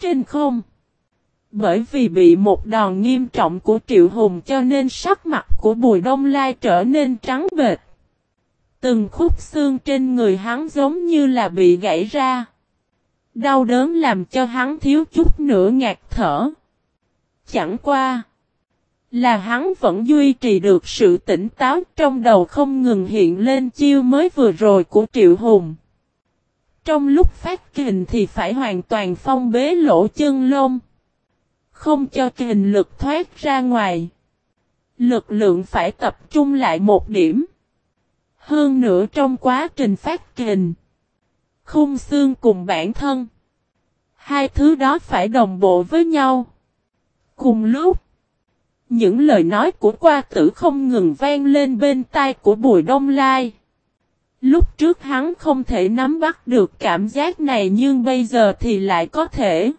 Trên không. Bởi vì bị một đòn nghiêm trọng của Triệu Hùng cho nên sắc mặt của Bùi Đông Lai trở nên trắng bệch. Từng khúc xương trên người hắn giống như là bị gãy ra. Đau đớn làm cho hắn thiếu chút nữa ngạt thở. Chẳng qua. Là hắn vẫn duy trì được sự tỉnh táo trong đầu không ngừng hiện lên chiêu mới vừa rồi của Triệu Hùng. Trong lúc phát kình thì phải hoàn toàn phong bế lỗ chân lông. Không cho kình lực thoát ra ngoài. Lực lượng phải tập trung lại một điểm. Hơn nữa trong quá trình phát kình. Khung xương cùng bản thân. Hai thứ đó phải đồng bộ với nhau. Cùng lúc. Những lời nói của qua tử không ngừng vang lên bên tai của Bùi Đông Lai. Lúc trước hắn không thể nắm bắt được cảm giác này nhưng bây giờ thì lại có thể.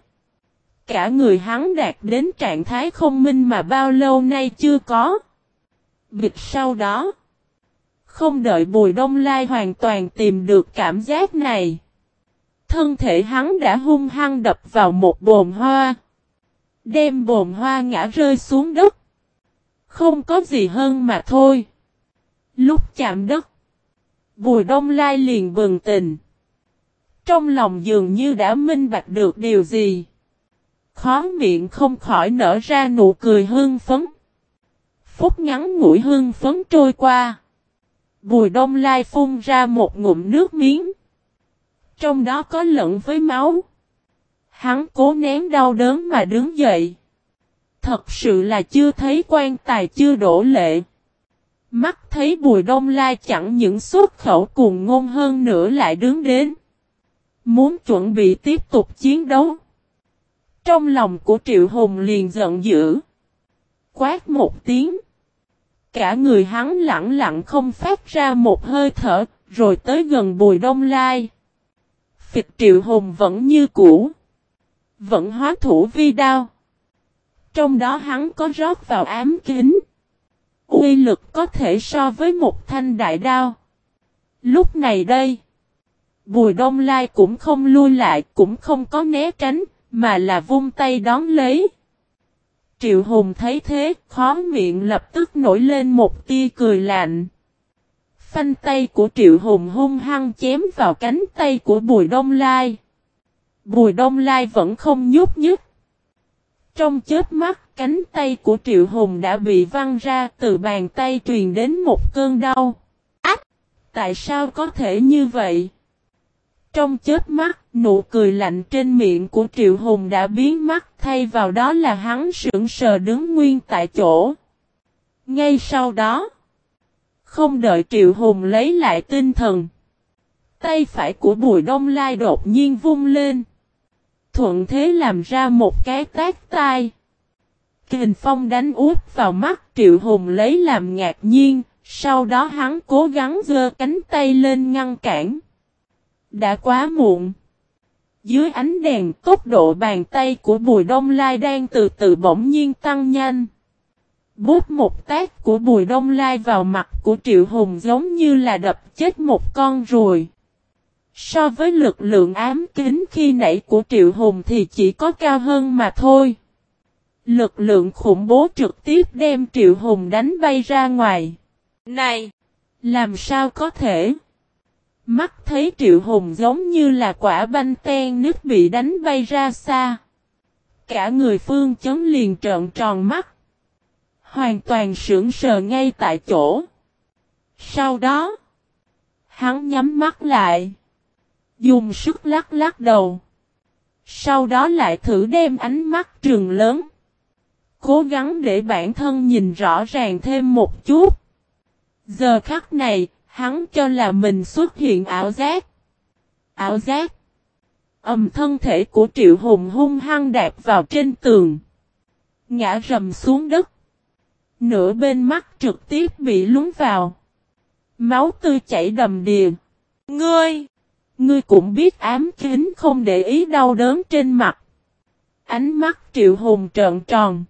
Cả người hắn đạt đến trạng thái không minh mà bao lâu nay chưa có. Việc sau đó. Không đợi Bùi Đông Lai hoàn toàn tìm được cảm giác này. Thân thể hắn đã hung hăng đập vào một bồn hoa. Đem bồn hoa ngã rơi xuống đất. Không có gì hơn mà thôi. Lúc chạm đất. Bùi Đông Lai liền bừng tình. Trong lòng dường như đã minh bạch được điều gì. Khó miệng không khỏi nở ra nụ cười hương phấn. Phút ngắn ngủi hương phấn trôi qua. Bùi Đông Lai phun ra một ngụm nước miếng. Trong đó có lẫn với máu. Hắn cố nén đau đớn mà đứng dậy. Thật sự là chưa thấy quan tài chưa đổ lệ. Mắt thấy Bùi Đông Lai chẳng những xuất khẩu cùng ngôn hơn nữa lại đứng đến. Muốn chuẩn bị tiếp tục chiến đấu. Trong lòng của Triệu Hùng liền giận dữ. Quát một tiếng. Cả người hắn lặng lặng không phát ra một hơi thở, rồi tới gần Bùi Đông Lai. Phịch Triệu Hùng vẫn như cũ. Vẫn hóa thủ vi đao. Trong đó hắn có rót vào ám kính. Uy lực có thể so với một thanh đại đao. Lúc này đây. Bùi Đông Lai cũng không lui lại, cũng không có né tránh, mà là vung tay đón lấy. Triệu Hùng thấy thế, khó miệng lập tức nổi lên một tia cười lạnh. Phanh tay của Triệu Hùng hung hăng chém vào cánh tay của Bùi Đông Lai. Bùi Đông Lai vẫn không nhúc nhích. Trong chết mắt, cánh tay của Triệu Hùng đã bị văng ra từ bàn tay truyền đến một cơn đau. Ách! Tại sao có thể như vậy? Trong chết mắt, nụ cười lạnh trên miệng của Triệu Hùng đã biến mất thay vào đó là hắn sững sờ đứng nguyên tại chỗ. Ngay sau đó, không đợi Triệu Hùng lấy lại tinh thần. Tay phải của Bùi Đông Lai đột nhiên vung lên. Thuận thế làm ra một cái tác tai. Kình phong đánh út vào mắt Triệu Hùng lấy làm ngạc nhiên, sau đó hắn cố gắng giơ cánh tay lên ngăn cản. Đã quá muộn. Dưới ánh đèn tốc độ bàn tay của Bùi Đông Lai đang từ từ bỗng nhiên tăng nhanh. Bút một tác của Bùi Đông Lai vào mặt của Triệu Hùng giống như là đập chết một con ruồi. So với lực lượng ám kính khi nãy của Triệu Hùng thì chỉ có cao hơn mà thôi. Lực lượng khủng bố trực tiếp đem Triệu Hùng đánh bay ra ngoài. Này! Làm sao có thể? Mắt thấy Triệu Hùng giống như là quả banh ten nước bị đánh bay ra xa. Cả người phương chấn liền trợn tròn mắt. Hoàn toàn sững sờ ngay tại chỗ. Sau đó, hắn nhắm mắt lại. Dùng sức lắc lắc đầu. Sau đó lại thử đem ánh mắt trường lớn. Cố gắng để bản thân nhìn rõ ràng thêm một chút. Giờ khắc này, hắn cho là mình xuất hiện ảo giác. Ảo giác. Ẩm thân thể của Triệu Hùng hung hăng đạp vào trên tường. Ngã rầm xuống đất. Nửa bên mắt trực tiếp bị lún vào. Máu tươi chảy đầm đìa. Ngươi! Ngươi cũng biết ám kính không để ý đau đớn trên mặt. Ánh mắt triệu hùng trợn tròn.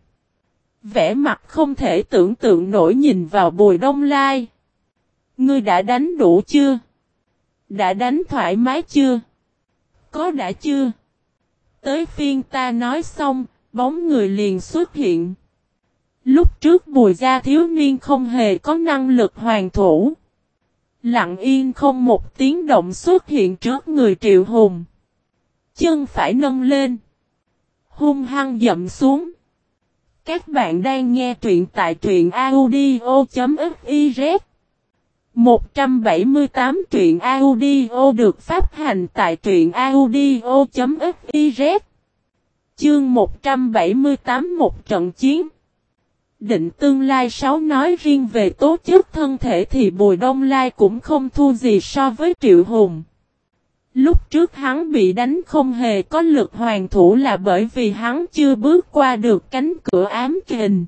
Vẽ mặt không thể tưởng tượng nổi nhìn vào bùi đông lai. Ngươi đã đánh đủ chưa? Đã đánh thoải mái chưa? Có đã chưa? Tới phiên ta nói xong, bóng người liền xuất hiện. Lúc trước bùi gia thiếu niên không hề có năng lực hoàn thủ. Lặng yên không một tiếng động xuất hiện trước người triệu hùng. Chân phải nâng lên. Hung hăng dậm xuống. Các bạn đang nghe truyện tại truyện audio.fiz 178 truyện audio được phát hành tại truyện audio.fiz Chương 178 một trận chiến. Định tương lai sáu nói riêng về tố chất thân thể thì Bùi Đông Lai cũng không thua gì so với Triệu Hùng. Lúc trước hắn bị đánh không hề có lực hoàn thủ là bởi vì hắn chưa bước qua được cánh cửa ám kình.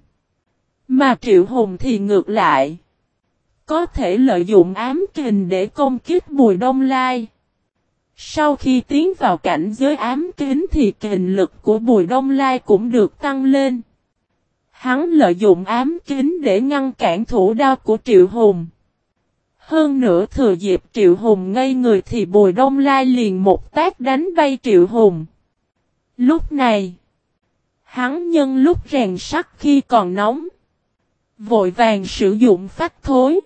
Mà Triệu Hùng thì ngược lại. Có thể lợi dụng ám kình để công kích Bùi Đông Lai. Sau khi tiến vào cảnh giới ám kính thì kình lực của Bùi Đông Lai cũng được tăng lên. Hắn lợi dụng ám kính để ngăn cản thủ đao của Triệu Hùng. Hơn nữa thừa dịp Triệu Hùng ngây người thì Bùi Đông Lai liền một tác đánh bay Triệu Hùng. Lúc này, hắn nhân lúc rèn sắt khi còn nóng. Vội vàng sử dụng phách thối.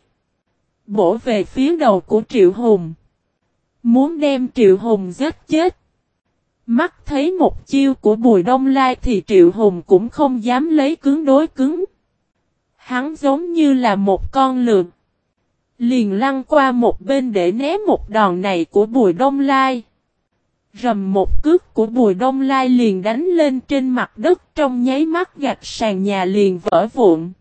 Bổ về phía đầu của Triệu Hùng. Muốn đem Triệu Hùng giết chết. Mắt thấy một chiêu của Bùi Đông Lai thì Triệu Hùng cũng không dám lấy cứng đối cứng. Hắn giống như là một con lượn. Liền lăn qua một bên để né một đòn này của Bùi Đông Lai. Rầm một cước của Bùi Đông Lai liền đánh lên trên mặt đất trong nháy mắt gạch sàn nhà liền vỡ vụn.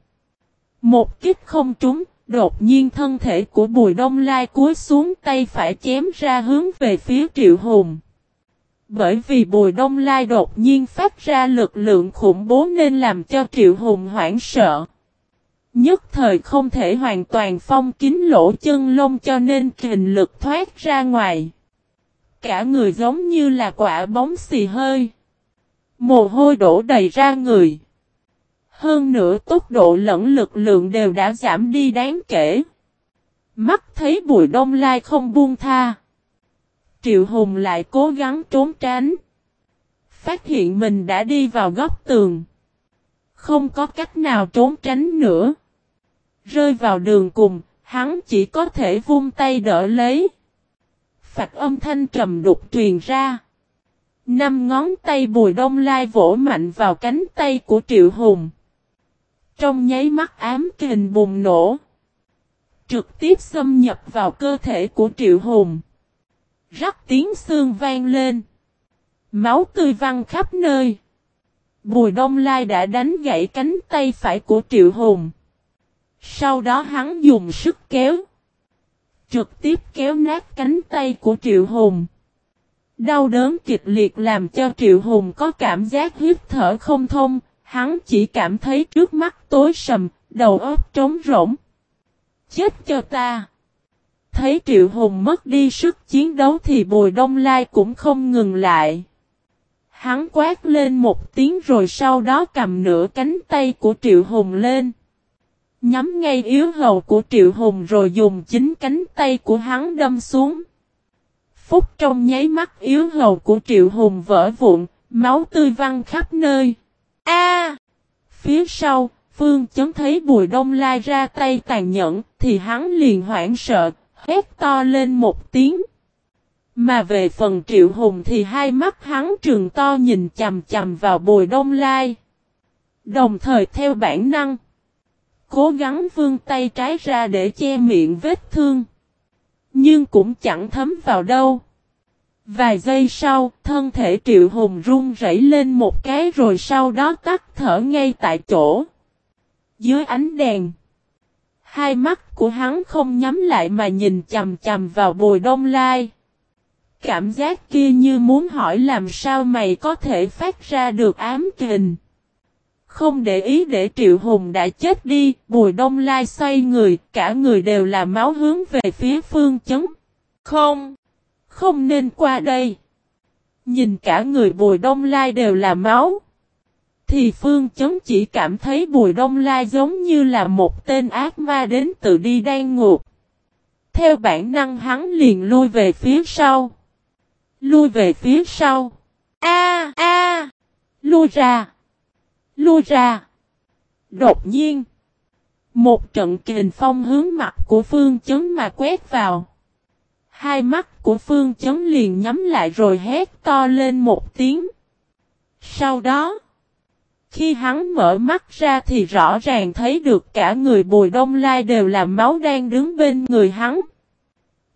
Một kích không trúng, đột nhiên thân thể của Bùi Đông Lai cúi xuống tay phải chém ra hướng về phía Triệu Hùng. Bởi vì Bùi Đông Lai đột nhiên phát ra lực lượng khủng bố nên làm cho Triệu Hùng hoảng sợ. Nhất thời không thể hoàn toàn phong kín lỗ chân lông cho nên kình lực thoát ra ngoài. Cả người giống như là quả bóng xì hơi. Mồ hôi đổ đầy ra người. Hơn nữa tốc độ lẫn lực lượng đều đã giảm đi đáng kể. Mắt thấy bùi đông lai không buông tha. Triệu Hùng lại cố gắng trốn tránh. Phát hiện mình đã đi vào góc tường. Không có cách nào trốn tránh nữa. Rơi vào đường cùng, hắn chỉ có thể vung tay đỡ lấy. Phạt âm thanh trầm đục truyền ra. Năm ngón tay bùi đông lai vỗ mạnh vào cánh tay của Triệu Hùng. Trong nháy mắt ám kình bùng nổ. Trực tiếp xâm nhập vào cơ thể của Triệu Hùng. Rắc tiếng xương vang lên. Máu tươi văng khắp nơi. Bùi Đông Lai đã đánh gãy cánh tay phải của Triệu Hùng. Sau đó hắn dùng sức kéo. Trực tiếp kéo nát cánh tay của Triệu Hùng. Đau đớn kịch liệt làm cho Triệu Hùng có cảm giác hít thở không thông, hắn chỉ cảm thấy trước mắt tối sầm, đầu óc trống rỗng. Chết cho ta! Thấy Triệu Hùng mất đi sức chiến đấu thì Bùi Đông Lai cũng không ngừng lại. Hắn quát lên một tiếng rồi sau đó cầm nửa cánh tay của Triệu Hùng lên. Nhắm ngay yếu hầu của Triệu Hùng rồi dùng chính cánh tay của hắn đâm xuống. Phúc trong nháy mắt yếu hầu của Triệu Hùng vỡ vụn, máu tươi văng khắp nơi. A! phía sau, Phương chấm thấy Bùi Đông Lai ra tay tàn nhẫn, thì hắn liền hoảng sợ, hét to lên một tiếng. Mà về phần Triệu Hùng thì hai mắt hắn trường to nhìn chầm chầm vào Bùi Đông Lai. Đồng thời theo bản năng cố gắng vươn tay trái ra để che miệng vết thương. Nhưng cũng chẳng thấm vào đâu. Vài giây sau, thân thể Triệu Hùng run rẩy lên một cái rồi sau đó tắt thở ngay tại chỗ. Dưới ánh đèn, hai mắt của hắn không nhắm lại mà nhìn chầm chầm vào bồi đông lai. Cảm giác kia như muốn hỏi làm sao mày có thể phát ra được ám kình. Không để ý để Triệu Hùng đã chết đi, Bùi Đông Lai xoay người, cả người đều là máu hướng về phía phương chấn. Không, không nên qua đây. Nhìn cả người Bùi Đông Lai đều là máu. Thì phương chấn chỉ cảm thấy Bùi Đông Lai giống như là một tên ác ma đến từ đi đang ngục. Theo bản năng hắn liền lui về phía sau. Lui về phía sau. A a. Lui ra. Lui ra. Đột nhiên. Một trận kình phong hướng mặt của Phương Chấn mà quét vào. Hai mắt của Phương Chấn liền nhắm lại rồi hét to lên một tiếng. Sau đó, khi hắn mở mắt ra thì rõ ràng thấy được cả người Bùi Đông Lai đều là máu đang đứng bên người hắn.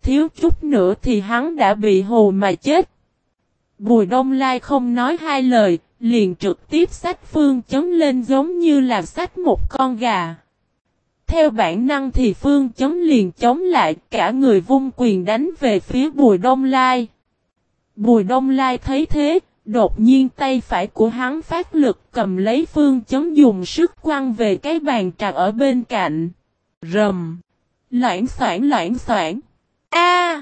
Thiếu chút nữa thì hắn đã bị hù mà chết. Bùi Đông Lai không nói hai lời, liền trực tiếp sách Phương Chấn lên giống như là sách một con gà. Theo bản năng thì Phương Chấn liền chống lại cả người vung quyền đánh về phía Bùi Đông Lai. Bùi Đông Lai thấy thế, đột nhiên tay phải của hắn phát lực cầm lấy Phương Chấn dùng sức quăng về cái bàn trà ở bên cạnh. Rầm! Loãng soảng loãng soảng! A!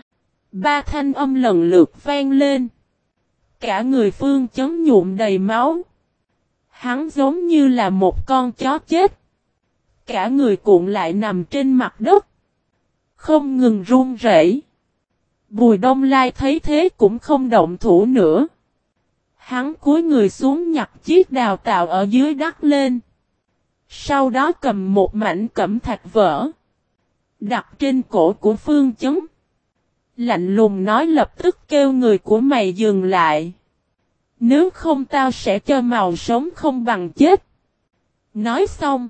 Ba thanh âm lần lượt vang lên. Cả người Phương Chấn nhuộm đầy máu. Hắn giống như là một con chó chết cả người cuộn lại nằm trên mặt đất. Không ngừng run rẩy. Bùi đông lai thấy thế cũng không động thủ nữa. Hắn cúi người xuống nhặt chiếc đào tạo ở dưới đất lên. Sau đó cầm một mảnh cẩm thạch vỡ. Đặt trên cổ của phương chấn. Lạnh lùng nói lập tức kêu người của mày dừng lại. Nếu không tao sẽ cho màu sống không bằng chết. Nói xong.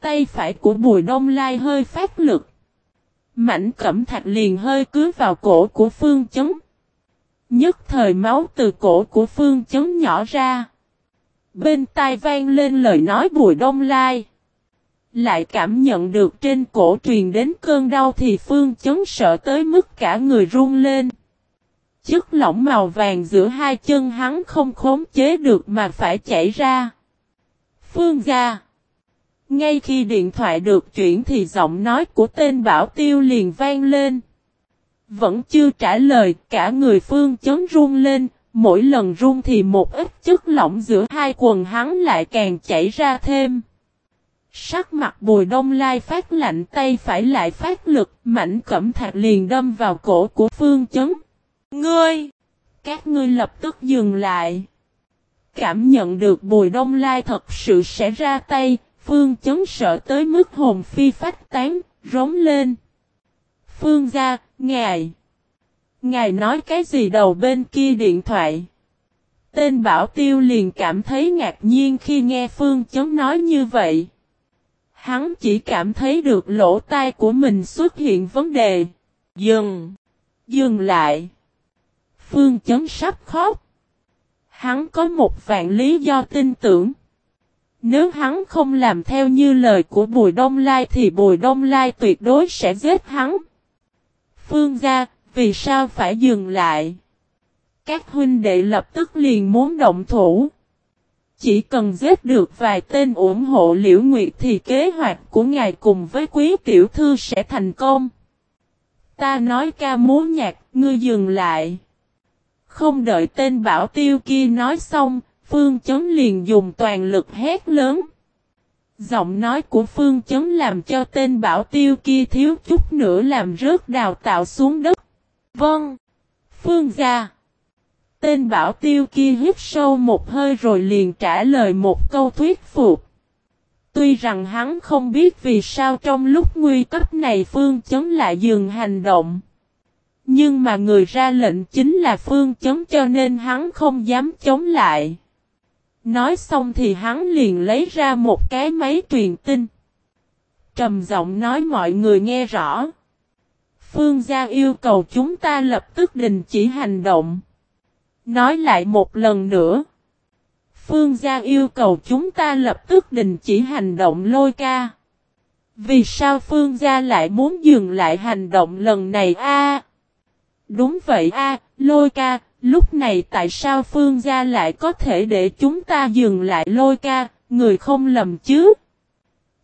Tay phải của Bùi Đông Lai hơi phát lực. Mảnh cẩm thạch liền hơi cứ vào cổ của Phương Chấn. Nhất thời máu từ cổ của Phương Chấn nhỏ ra. Bên tai vang lên lời nói Bùi Đông Lai. Lại cảm nhận được trên cổ truyền đến cơn đau thì Phương Chấn sợ tới mức cả người run lên. Chất lỏng màu vàng giữa hai chân hắn không khống chế được mà phải chảy ra. Phương ra. Ngay khi điện thoại được chuyển thì giọng nói của tên bảo tiêu liền vang lên. Vẫn chưa trả lời, cả người phương chấn run lên, mỗi lần run thì một ít chất lỏng giữa hai quần hắn lại càng chảy ra thêm. Sắc mặt bùi đông lai phát lạnh tay phải lại phát lực, mảnh cẩm thạc liền đâm vào cổ của phương chấn. Ngươi! Các ngươi lập tức dừng lại. Cảm nhận được bùi đông lai thật sự sẽ ra tay, Phương chấn sợ tới mức hồn phi phách tán, rống lên. Phương ra, ngài. Ngài nói cái gì đầu bên kia điện thoại. Tên bảo tiêu liền cảm thấy ngạc nhiên khi nghe Phương chấn nói như vậy. Hắn chỉ cảm thấy được lỗ tai của mình xuất hiện vấn đề. Dừng. Dừng lại. Phương chấn sắp khóc. Hắn có một vạn lý do tin tưởng. Nếu hắn không làm theo như lời của Bùi Đông Lai thì Bùi Đông Lai tuyệt đối sẽ giết hắn. Phương gia, vì sao phải dừng lại? Các huynh đệ lập tức liền muốn động thủ. Chỉ cần giết được vài tên ủng hộ Liễu Nguyệt thì kế hoạch của ngài cùng với quý tiểu thư sẽ thành công. Ta nói ca múa nhạc, ngươi dừng lại. Không đợi tên bảo tiêu kia nói xong, Phương Chấn liền dùng toàn lực hét lớn. Giọng nói của Phương Chấn làm cho tên bảo tiêu kia thiếu chút nữa làm rớt đào tạo xuống đất. Vâng. Phương gia. Tên bảo tiêu kia hít sâu một hơi rồi liền trả lời một câu thuyết phục. Tuy rằng hắn không biết vì sao trong lúc nguy cấp này Phương Chấn lại dừng hành động. Nhưng mà người ra lệnh chính là Phương Chấn cho nên hắn không dám chống lại. Nói xong thì hắn liền lấy ra một cái máy truyền tin. Trầm giọng nói mọi người nghe rõ. Phương gia yêu cầu chúng ta lập tức đình chỉ hành động. Nói lại một lần nữa. Phương gia yêu cầu chúng ta lập tức đình chỉ hành động lôi ca. Vì sao Phương gia lại muốn dừng lại hành động lần này a? đúng vậy a, lôi ca, Lúc này tại sao Phương gia lại có thể để chúng ta dừng lại lôi ca, người không lầm chứ?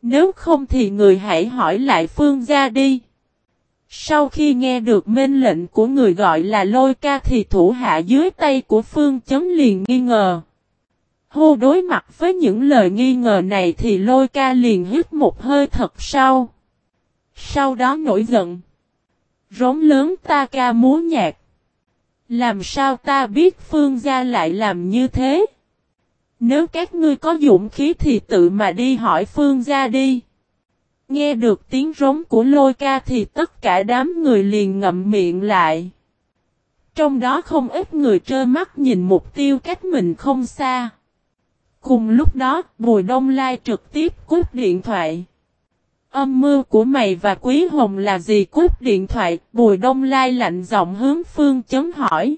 Nếu không thì người hãy hỏi lại Phương gia đi. Sau khi nghe được mệnh lệnh của người gọi là lôi ca thì thủ hạ dưới tay của Phương chấn liền nghi ngờ. Hô đối mặt với những lời nghi ngờ này thì lôi ca liền hít một hơi thật sâu. Sau đó nổi giận. Rống lớn ta ca múa nhạc. Làm sao ta biết Phương gia lại làm như thế? Nếu các ngươi có dũng khí thì tự mà đi hỏi Phương gia đi. Nghe được tiếng rống của lôi ca thì tất cả đám người liền ngậm miệng lại. Trong đó không ít người trơ mắt nhìn mục tiêu cách mình không xa. Cùng lúc đó, Bùi Đông Lai trực tiếp cúp điện thoại. Âm mưu của mày và Quý Hồng là gì cúp điện thoại, Bùi Đông Lai lạnh giọng hướng Phương Chấn hỏi.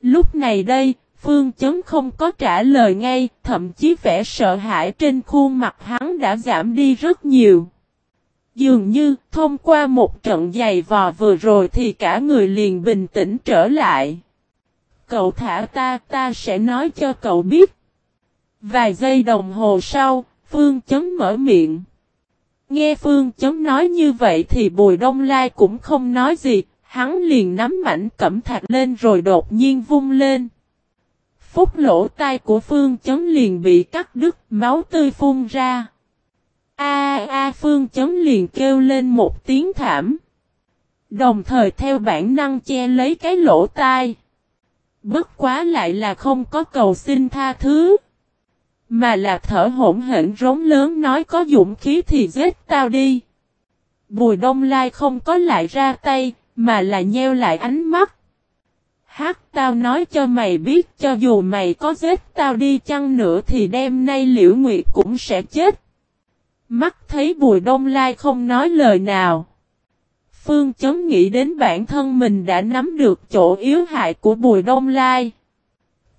Lúc này đây, Phương Chấn không có trả lời ngay, thậm chí vẻ sợ hãi trên khuôn mặt hắn đã giảm đi rất nhiều. Dường như, thông qua một trận giày vò vừa rồi thì cả người liền bình tĩnh trở lại. Cậu thả ta, ta sẽ nói cho cậu biết. Vài giây đồng hồ sau, Phương Chấn mở miệng. Nghe Phương Chấn nói như vậy thì Bùi Đông Lai cũng không nói gì, hắn liền nắm mảnh cẩm thạch lên rồi đột nhiên vung lên. Phúc lỗ tai của Phương Chấn liền bị cắt đứt, máu tươi phun ra. A a Phương Chấn liền kêu lên một tiếng thảm. Đồng thời theo bản năng che lấy cái lỗ tai. Bất quá lại là không có cầu xin tha thứ. Mà là thở hổn hển rống lớn nói có dũng khí thì giết tao đi. Bùi đông lai không có lại ra tay, mà là nheo lại ánh mắt. Hát tao nói cho mày biết cho dù mày có giết tao đi chăng nữa thì đêm nay liễu nguyệt cũng sẽ chết. Mắt thấy bùi đông lai không nói lời nào. Phương chấm nghĩ đến bản thân mình đã nắm được chỗ yếu hại của bùi đông lai.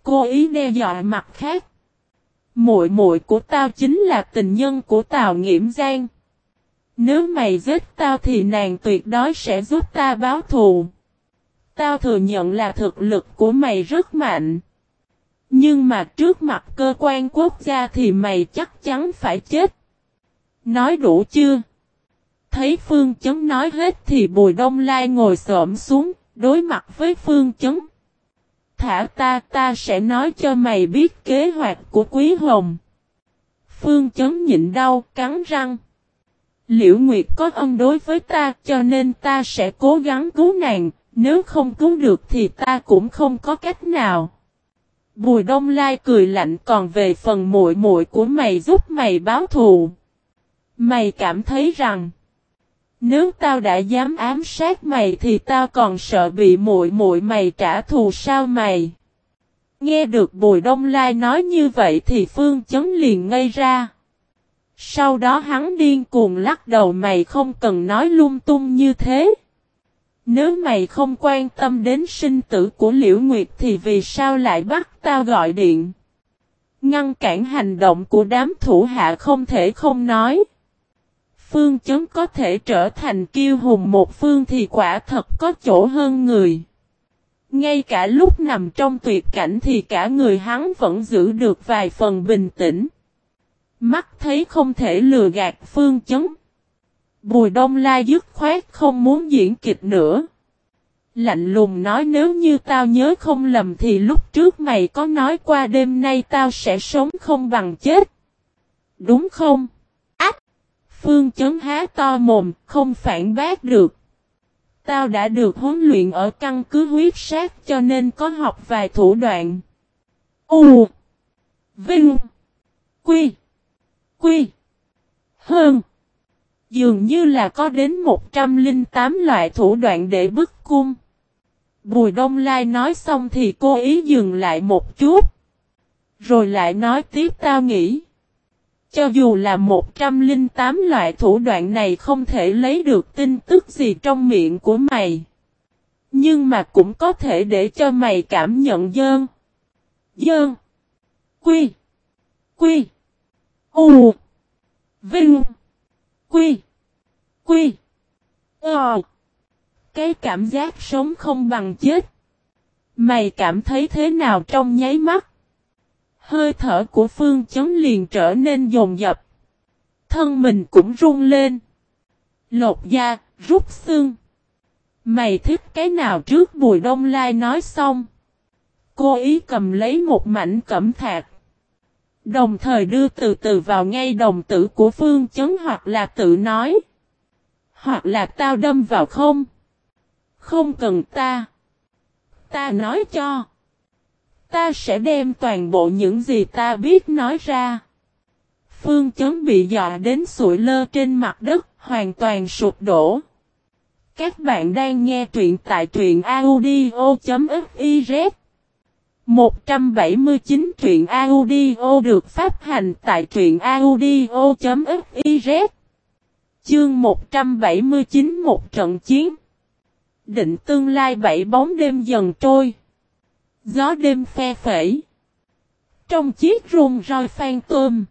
Cô ý đe dọa mặt khác. Muội muội của tao chính là tình nhân của tào nghiễm giang. Nếu mày giết tao thì nàng tuyệt đối sẽ giúp ta báo thù. Tao thừa nhận là thực lực của mày rất mạnh. Nhưng mà trước mặt cơ quan quốc gia thì mày chắc chắn phải chết. Nói đủ chưa? Thấy Phương Chấn nói hết thì Bùi Đông Lai ngồi xổm xuống, đối mặt với Phương Chấn. Thả ta ta sẽ nói cho mày biết kế hoạch của Quý Hồng. Phương Chấn nhịn đau, cắn răng. Liễu Nguyệt có ân đối với ta cho nên ta sẽ cố gắng cứu nàng, nếu không cứu được thì ta cũng không có cách nào. Bùi Đông Lai cười lạnh còn về phần muội muội của mày giúp mày báo thù. Mày cảm thấy rằng, nếu tao đã dám ám sát mày thì tao còn sợ bị muội muội mày trả thù sao mày? Nghe được Bùi Đông Lai nói như vậy thì Phương Chấn liền ngây ra. Sau đó hắn điên cuồng lắc đầu mày không cần nói lung tung như thế. Nếu mày không quan tâm đến sinh tử của Liễu Nguyệt thì vì sao lại bắt tao gọi điện? Ngăn cản hành động của đám thủ hạ không thể không nói. Phương chấn có thể trở thành kiêu hùng một phương thì quả thật có chỗ hơn người. Ngay cả lúc nằm trong tuyệt cảnh thì cả người hắn vẫn giữ được vài phần bình tĩnh. Mắt thấy không thể lừa gạt phương chấn. Bùi đông La dứt khoát không muốn diễn kịch nữa. Lạnh lùng nói nếu như tao nhớ không lầm thì lúc trước mày có nói qua đêm nay tao sẽ sống không bằng chết. Đúng không? Phương chấn há to mồm, không phản bác được. Tao đã được huấn luyện ở căn cứ huyết sát cho nên có học vài thủ đoạn. U Vinh Quy Quy Hơn Dường như là có đến 108 loại thủ đoạn để bức cung. Bùi Đông Lai nói xong thì cô ý dừng lại một chút. Rồi lại nói tiếp tao nghĩ. Cho dù là 108 loại thủ đoạn này không thể lấy được tin tức gì trong miệng của mày. Nhưng mà cũng có thể để cho mày cảm nhận dơn. Dơn. Quy. Quy. U. Vinh. Quy. Quy. Ờ. Cái cảm giác sống không bằng chết. Mày cảm thấy thế nào trong nháy mắt? Hơi thở của phương chấn liền trở nên dồn dập. Thân mình cũng run lên. Lột da, rút xương. Mày thích cái nào trước Bùi Đông Lai nói xong. Cô ý cầm lấy một mảnh cẩm thạc. Đồng thời đưa từ từ vào ngay đồng tử của phương chấn hoặc là tự nói. Hoặc là tao đâm vào không. Không cần ta. Ta nói cho. Ta sẽ đem toàn bộ những gì ta biết nói ra. Phương chấn bị dọa đến sụi lơ trên mặt đất, hoàn toàn sụp đổ. Các bạn đang nghe truyện tại truyện audio.fiz 179 truyện audio được phát hành tại truyện audio.fiz Chương 179 một trận chiến Định tương lai bảy bóng đêm dần trôi Gió đêm phe phẩy Trong chiếc rung roi phan tôm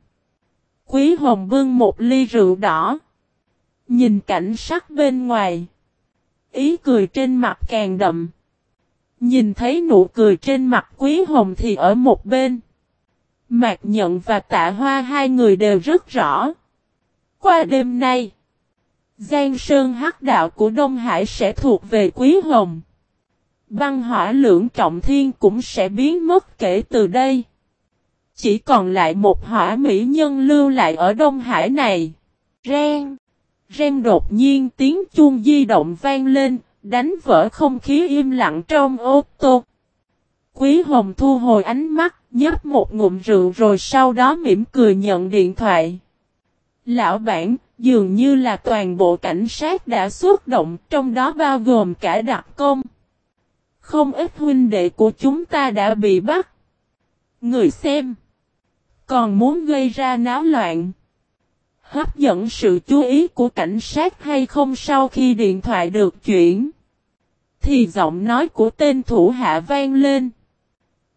Quý Hồng bưng một ly rượu đỏ Nhìn cảnh sắc bên ngoài Ý cười trên mặt càng đậm Nhìn thấy nụ cười trên mặt Quý Hồng thì ở một bên. Mạc Nhận và Tạ Hoa hai người đều rất rõ. Qua đêm nay, Giang Sơn Hắc đạo của Đông Hải sẽ thuộc về Quý Hồng. Băng hỏa lưỡng trọng thiên cũng sẽ biến mất kể từ đây. Chỉ còn lại một hỏa mỹ nhân lưu lại ở Đông Hải này. Ren. Ren đột nhiên tiếng chuông di động vang lên, đánh vỡ không khí im lặng trong ô tô. Quý Hồng thu hồi ánh mắt, nhấp một ngụm rượu rồi sau đó mỉm cười nhận điện thoại. Lão bản, dường như là toàn bộ cảnh sát đã xuất động, trong đó bao gồm cả đặc công. Không ít huynh đệ của chúng ta đã bị bắt. Người xem. Còn muốn gây ra náo loạn. Hấp dẫn sự chú ý của cảnh sát hay không sau khi điện thoại được chuyển thì giọng nói của tên thủ hạ vang lên.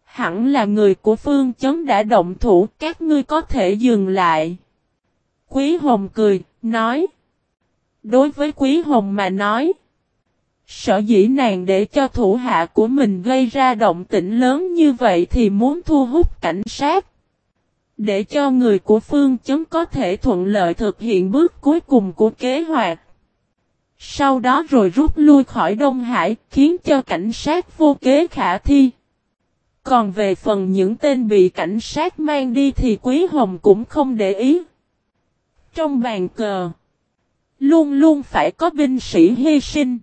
Hẳn là người của phương chấn đã động thủ, các ngươi có thể dừng lại. Quý Hồng cười, nói. Đối với Quý Hồng mà nói. Sở dĩ nàng để cho thủ hạ của mình gây ra động tĩnh lớn như vậy thì muốn thu hút cảnh sát. Để cho người của phương chấn có thể thuận lợi thực hiện bước cuối cùng của kế hoạch. Sau đó rồi rút lui khỏi Đông Hải, khiến cho cảnh sát vô kế khả thi. Còn về phần những tên bị cảnh sát mang đi thì Quý Hồng cũng không để ý. Trong bàn cờ, luôn luôn phải có binh sĩ hy sinh.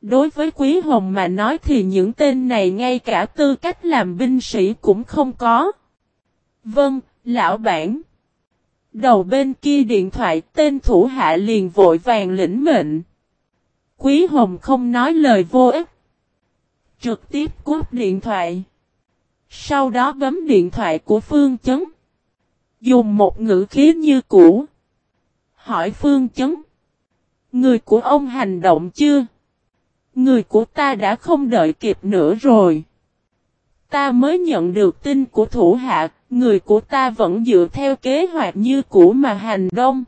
Đối với Quý Hồng mà nói thì những tên này ngay cả tư cách làm binh sĩ cũng không có. Vâng, lão bản. Đầu bên kia điện thoại tên thủ hạ liền vội vàng lĩnh mệnh. Quý Hồng không nói lời vô ích. Trực tiếp cúp điện thoại. Sau đó bấm điện thoại của Phương Chấn. Dùng một ngữ khí như cũ. Hỏi Phương Chấn. Người của ông hành động chưa? Người của ta đã không đợi kịp nữa rồi. Ta mới nhận được tin của thủ hạ, người của ta vẫn dựa theo kế hoạch như cũ mà hành động.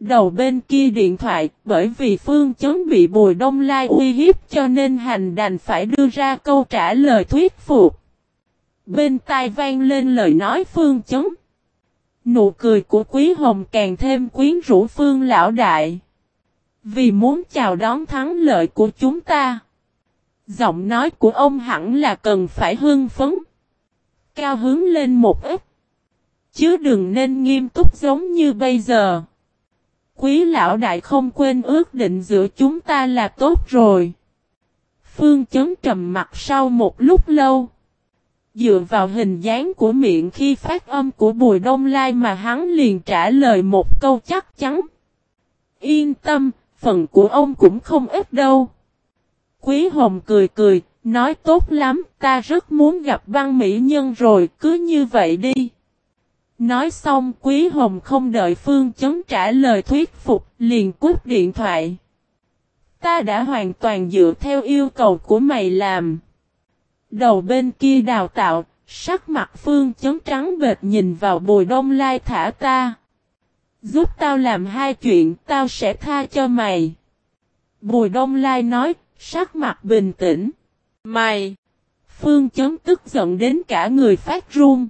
Đầu bên kia điện thoại, bởi vì Phương Chấn bị Bùi Đông Lai uy hiếp cho nên hành đành phải đưa ra câu trả lời thuyết phục. Bên tai vang lên lời nói Phương Chấn. Nụ cười của Quý Hồng càng thêm quyến rũ Phương Lão Đại. Vì muốn chào đón thắng lợi của chúng ta. Giọng nói của ông hẳn là cần phải hưng phấn. Cao hướng lên một ít. Chứ đừng nên nghiêm túc giống như bây giờ. Quý lão đại không quên ước định giữa chúng ta là tốt rồi. Phương chấn trầm mặt sau một lúc lâu. Dựa vào hình dáng của miệng khi phát âm của Bùi Đông Lai mà hắn liền trả lời một câu chắc chắn. Yên tâm, phần của ông cũng không ít đâu. Quý Hồng cười cười, nói tốt lắm, ta rất muốn gặp văn mỹ nhân rồi, cứ như vậy đi. Nói xong Quý Hồng không đợi Phương Chấn trả lời thuyết phục, liền cúp điện thoại. Ta đã hoàn toàn dựa theo yêu cầu của mày làm. Đầu bên kia đào tạo, sắc mặt Phương Chấn trắng bệt nhìn vào bùi đông lai thả ta. Giúp tao làm hai chuyện, tao sẽ tha cho mày. Bùi đông lai nói, sắc mặt bình tĩnh. Mày! Phương Chấn tức giận đến cả người phát run.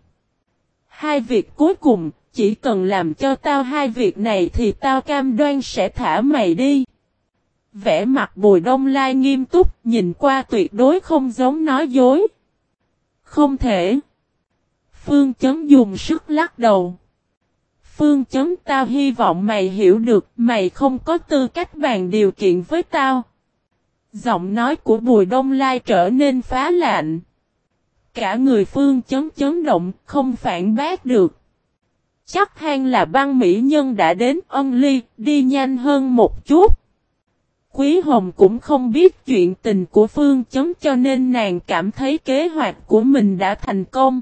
Hai việc cuối cùng, chỉ cần làm cho tao hai việc này thì tao cam đoan sẽ thả mày đi. Vẽ mặt bùi đông lai nghiêm túc, nhìn qua tuyệt đối không giống nói dối. Không thể. Phương chấn dùng sức lắc đầu. Phương chấn tao hy vọng mày hiểu được mày không có tư cách bàn điều kiện với tao. Giọng nói của Bùi Đông Lai trở nên phá lạnh. Cả người phương chấn chấn động, không phản bác được. Chắc hang là băng mỹ nhân đã đến ân ly, đi nhanh hơn một chút. Quý Hồng cũng không biết chuyện tình của Phương Chấn cho nên nàng cảm thấy kế hoạch của mình đã thành công.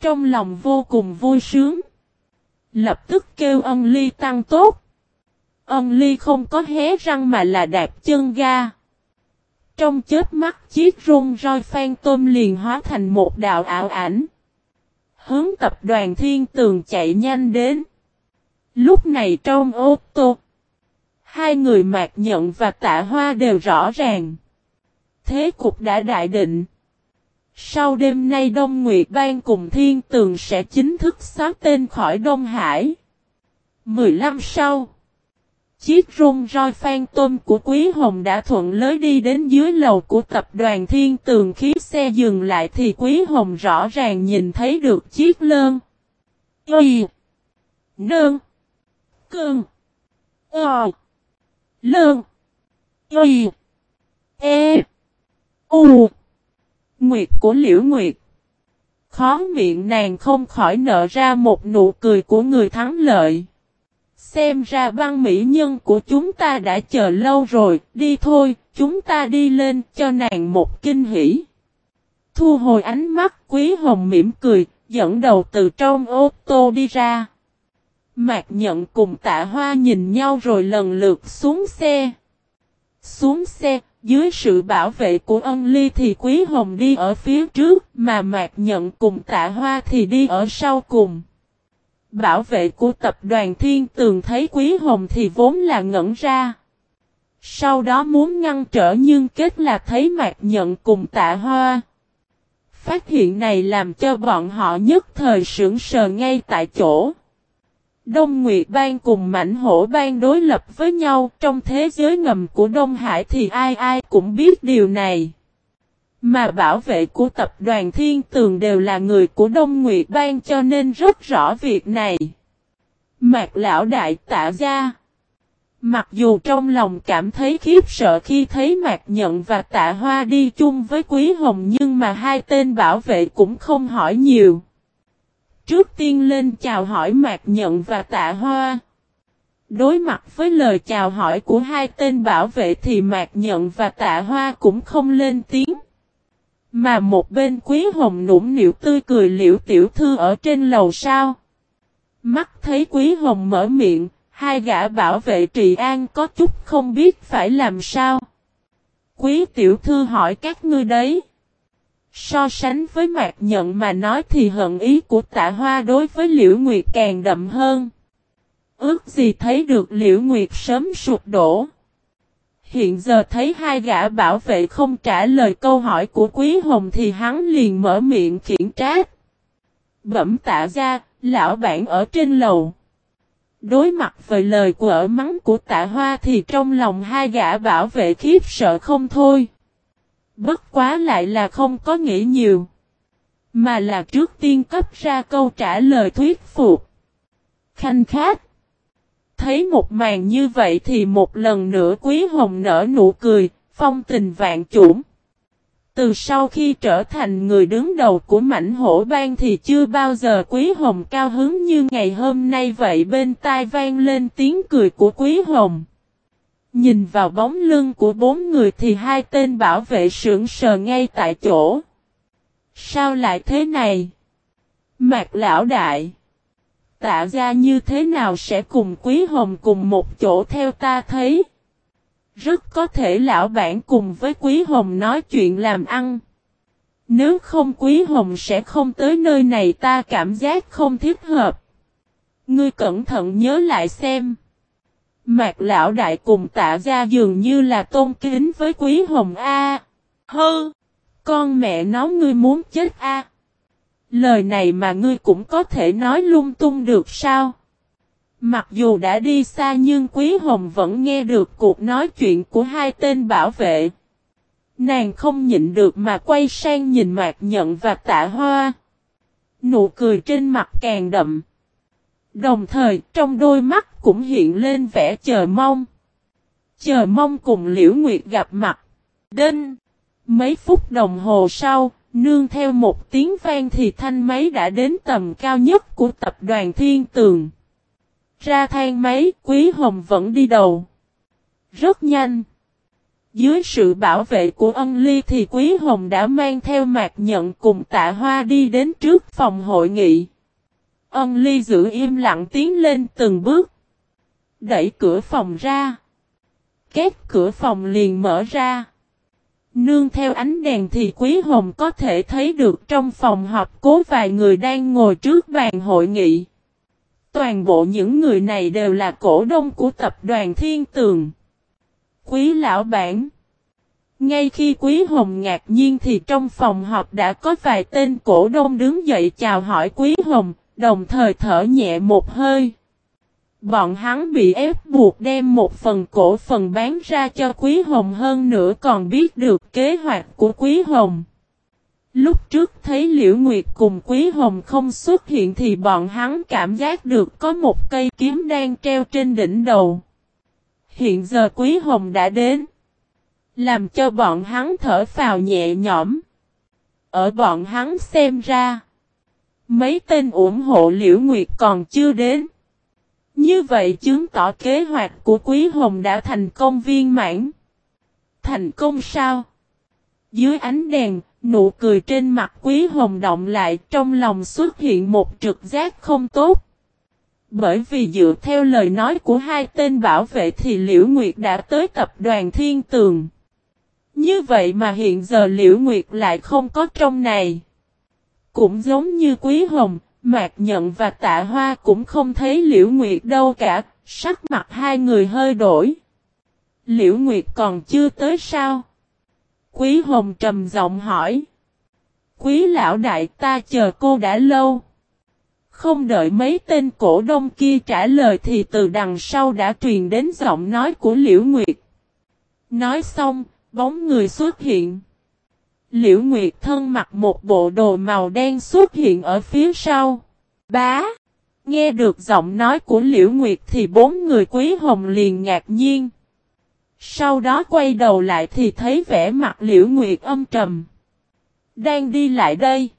Trong lòng vô cùng vui sướng. Lập tức kêu ân ly tăng tốt. Ân ly không có hé răng mà là đạp chân ga. Trong chết mắt, chiếc rung roi phan tôm liền hóa thành một đạo ảo ảnh. Hướng tập đoàn thiên tường chạy nhanh đến. Lúc này trong ô tô. Hai người mạc nhận và tạ hoa đều rõ ràng. Thế cục đã đại định. Sau đêm nay Đông Nguyệt Bang cùng Thiên Tường sẽ chính thức xóa tên khỏi Đông Hải. 15 sau. Chiếc rung roi phan tôm của Quý Hồng đã thuận lối đi đến dưới lầu của tập đoàn Thiên Tường khi xe dừng lại thì Quý Hồng rõ ràng nhìn thấy được chiếc lơn. Y. Nơn. Cơn. Ờ. Lơn. Y. E. U. Nguyệt của Liễu Nguyệt. Khó miệng nàng không khỏi nở ra một nụ cười của người thắng lợi. Xem ra băng mỹ nhân của chúng ta đã chờ lâu rồi, đi thôi, chúng ta đi lên cho nàng một kinh hỉ. Thu hồi ánh mắt quý hồng mỉm cười, dẫn đầu từ trong ô tô đi ra. Mạc nhận cùng tạ hoa nhìn nhau rồi lần lượt xuống xe. Xuống xe, dưới sự bảo vệ của ân ly thì quý hồng đi ở phía trước, mà mạc nhận cùng tạ hoa thì đi ở sau cùng. Bảo vệ của tập đoàn Thiên Tường thấy Quý Hồng thì vốn là ngẩn ra. Sau đó muốn ngăn trở nhưng kết là thấy Mạc Nhận cùng tạ hoa. Phát hiện này làm cho bọn họ nhất thời sững sờ ngay tại chỗ. Đông Nguyệt Bang cùng Mảnh Hổ Bang đối lập với nhau, trong thế giới ngầm của Đông Hải thì ai ai cũng biết điều này. Mà bảo vệ của tập đoàn Thiên Tường đều là người của Đông Nguyệt Bang cho nên rất rõ việc này. Mạc lão đại tạ ra. Mặc dù trong lòng cảm thấy khiếp sợ khi thấy Mạc Nhận và Tạ Hoa đi chung với Quý Hồng nhưng mà hai tên bảo vệ cũng không hỏi nhiều. Trước tiên lên chào hỏi Mạc Nhận và Tạ Hoa. Đối mặt với lời chào hỏi của hai tên bảo vệ thì Mạc Nhận và Tạ Hoa cũng không lên tiếng. Mà một bên quý hồng nũng nịu tươi cười liễu tiểu thư ở trên lầu sao. Mắt thấy quý hồng mở miệng, hai gã bảo vệ trị an có chút không biết phải làm sao. Quý tiểu thư hỏi các ngươi đấy. So sánh với mạc nhận mà nói thì hận ý của tạ hoa đối với liễu nguyệt càng đậm hơn. Ước gì thấy được liễu nguyệt sớm sụp đổ. Hiện giờ thấy hai gã bảo vệ không trả lời câu hỏi của Quý Hồng thì hắn liền mở miệng khiển trách. Bẩm tạ ra, lão bản ở trên lầu. Đối mặt với lời của ở mắng của tạ hoa thì trong lòng hai gã bảo vệ khiếp sợ không thôi. Bất quá lại là không có nghĩ nhiều. Mà là trước tiên cấp ra câu trả lời thuyết phục. Khanh khát. Thấy một màn như vậy thì một lần nữa Quý Hồng nở nụ cười, phong tình vạn chủng. Từ sau khi trở thành người đứng đầu của mảnh hổ bang thì chưa bao giờ Quý Hồng cao hứng như ngày hôm nay vậy bên tai vang lên tiếng cười của Quý Hồng. Nhìn vào bóng lưng của bốn người thì hai tên bảo vệ sững sờ ngay tại chỗ. Sao lại thế này? Mạc lão đại, tạ ra như thế nào sẽ cùng Quý Hồng cùng một chỗ theo ta thấy. Rất có thể lão bản cùng với Quý Hồng nói chuyện làm ăn. Nếu không Quý Hồng sẽ không tới nơi này ta cảm giác không thiết hợp. Ngươi cẩn thận nhớ lại xem. Mạc lão đại cùng tạ ra dường như là tôn kính với Quý Hồng A. Hư! Con mẹ nó ngươi muốn chết A. Lời này mà ngươi cũng có thể nói lung tung được sao? Mặc dù đã đi xa nhưng Quý Hồng vẫn nghe được cuộc nói chuyện của hai tên bảo vệ. Nàng không nhịn được mà quay sang nhìn Mạc Nhận và Tạ Hoa. Nụ cười trên mặt càng đậm. Đồng thời trong đôi mắt cũng hiện lên vẻ chờ mong. Chờ mong cùng Liễu Nguyệt gặp mặt. Đinh! Mấy phút đồng hồ sau, nương theo một tiếng vang thì thanh máy đã đến tầm cao nhất của tập đoàn Thiên Tường. Ra thang máy, Quý Hồng vẫn đi đầu. Rất nhanh. Dưới sự bảo vệ của ân ly thì Quý Hồng đã mang theo mạc nhận cùng tạ hoa đi đến trước phòng hội nghị. Ân ly giữ im lặng tiến lên từng bước. Đẩy cửa phòng ra. Két cửa phòng liền mở ra. Nương theo ánh đèn thì Quý Hồng có thể thấy được trong phòng họp cố vài người đang ngồi trước bàn hội nghị. Toàn bộ những người này đều là cổ đông của tập đoàn Thiên Tường. Quý lão bản. Ngay khi Quý Hồng ngạc nhiên thì trong phòng họp đã có vài tên cổ đông đứng dậy chào hỏi Quý Hồng, đồng thời thở nhẹ một hơi. Bọn hắn bị ép buộc đem một phần cổ phần bán ra cho Quý Hồng hơn nữa còn biết được kế hoạch của Quý Hồng. Lúc trước thấy Liễu Nguyệt cùng Quý Hồng không xuất hiện thì bọn hắn cảm giác được có một cây kiếm đang treo trên đỉnh đầu. Hiện giờ Quý Hồng đã đến. Làm cho bọn hắn thở phào nhẹ nhõm. Ở bọn hắn xem ra. Mấy tên ủng hộ Liễu Nguyệt còn chưa đến. Như vậy chứng tỏ kế hoạch của Quý Hồng đã thành công viên mãn. Thành công sao? Dưới ánh đèn, nụ cười trên mặt Quý Hồng động lại trong lòng xuất hiện một trực giác không tốt. Bởi vì dựa theo lời nói của hai tên bảo vệ thì Liễu Nguyệt đã tới tập đoàn Thiên Tường. Như vậy mà hiện giờ Liễu Nguyệt lại không có trong này. Cũng giống như Quý Hồng, Mạc Nhận và Tạ Hoa cũng không thấy Liễu Nguyệt đâu cả, sắc mặt hai người hơi đổi. Liễu Nguyệt còn chưa tới sao? Quý Hồng trầm giọng hỏi. Quý lão đại ta chờ cô đã lâu. Không đợi mấy tên cổ đông kia trả lời thì từ đằng sau đã truyền đến giọng nói của Liễu Nguyệt. Nói xong, bóng người xuất hiện. Liễu Nguyệt thân mặc một bộ đồ màu đen xuất hiện ở phía sau. Bá! Nghe được giọng nói của Liễu Nguyệt thì bốn người quý hồng liền ngạc nhiên. Sau đó quay đầu lại thì thấy vẻ mặt Liễu Nguyệt âm trầm. Đang đi lại đây.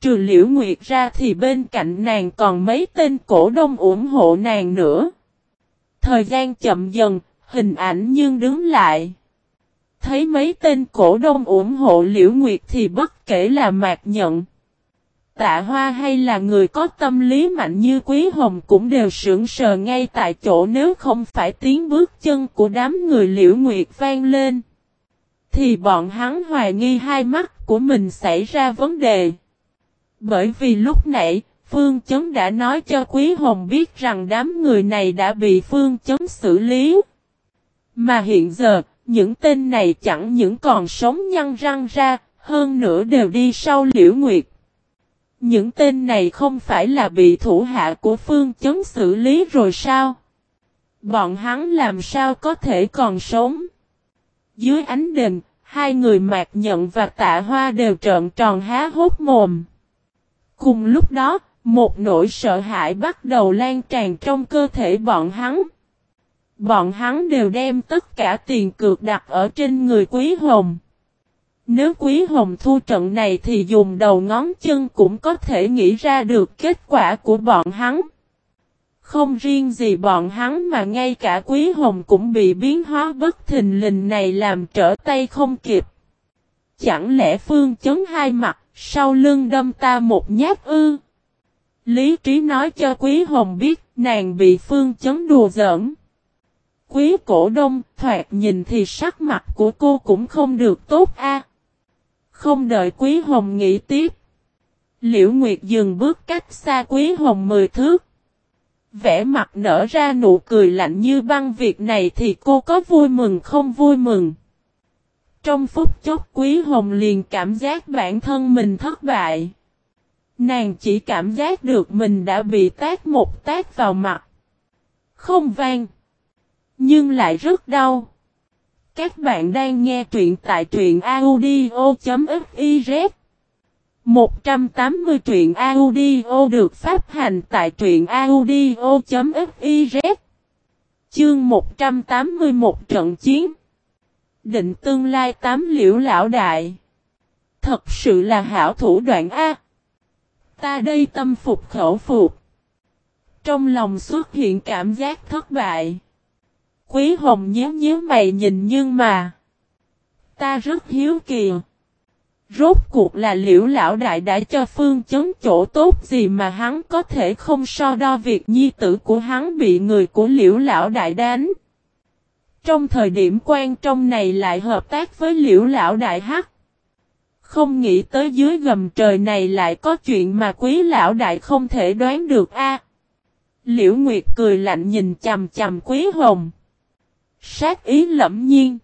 Trừ Liễu Nguyệt ra thì bên cạnh nàng còn mấy tên cổ đông ủng hộ nàng nữa. Thời gian chậm dần, hình ảnh nhưng đứng lại. Thấy mấy tên cổ đông ủng hộ Liễu Nguyệt thì bất kể là mạc nhận. Tạ Hoa hay là người có tâm lý mạnh như Quý Hồng cũng đều sững sờ ngay tại chỗ nếu không phải tiếng bước chân của đám người Liễu Nguyệt vang lên. Thì bọn hắn hoài nghi hai mắt của mình xảy ra vấn đề. Bởi vì lúc nãy, Phương Chấn đã nói cho Quý Hồng biết rằng đám người này đã bị Phương Chấn xử lý. Mà hiện giờ, những tên này chẳng những còn sống nhăn răng ra, hơn nữa đều đi sau Liễu Nguyệt. Những tên này không phải là bị thủ hạ của Phương Chấn xử lý rồi sao? Bọn hắn làm sao có thể còn sống? Dưới ánh đèn, hai người mạc nhận và tạ hoa đều trợn tròn há hốt mồm. Cùng lúc đó, một nỗi sợ hãi bắt đầu lan tràn trong cơ thể bọn hắn. Bọn hắn đều đem tất cả tiền cược đặt ở trên người Quý Hồng. Nếu Quý Hồng thu trận này thì dùng đầu ngón chân cũng có thể nghĩ ra được kết quả của bọn hắn. Không riêng gì bọn hắn mà ngay cả Quý Hồng cũng bị biến hóa bất thình lình này làm trở tay không kịp. Chẳng lẽ Phương chấn hai mặt, sau lưng đâm ta một nhát ư? Lý trí nói cho Quý Hồng biết nàng bị Phương chấn đùa giỡn. Quý cổ đông, thoạt nhìn thì sắc mặt của cô cũng không được tốt a. Không đợi Quý Hồng nghĩ tiếp. Liễu Nguyệt dừng bước cách xa Quý Hồng mười thước. Vẽ mặt nở ra nụ cười lạnh như băng việc này thì cô có vui mừng không vui mừng. Trong phút chốc Quý Hồng liền cảm giác bản thân mình thất bại. Nàng chỉ cảm giác được mình đã bị tác một tác vào mặt. Không vang. Nhưng lại rất đau. Các bạn đang nghe truyện tại truyện audio.fiz 180 truyện audio được phát hành tại truyện audio.fiz Chương 181 trận chiến. Định tương lai tám liễu lão đại. Thật sự là hảo thủ đoạn A. Ta đây tâm phục khẩu phục. Trong lòng xuất hiện cảm giác thất bại. Quý hồng nhíu nhíu mày nhìn nhưng mà. Ta rất hiếu kỳ. Rốt cuộc là liễu lão đại đã cho phương chấn chỗ tốt gì mà hắn có thể không so đo việc nhi tử của hắn bị người của liễu lão đại đánh. Trong thời điểm quan trọng này lại hợp tác với liễu lão đại hắc. Không nghĩ tới dưới gầm trời này lại có chuyện mà quý lão đại không thể đoán được a. Liễu Nguyệt cười lạnh nhìn chầm chầm quý hồng. Sát ý lẫm nhiên.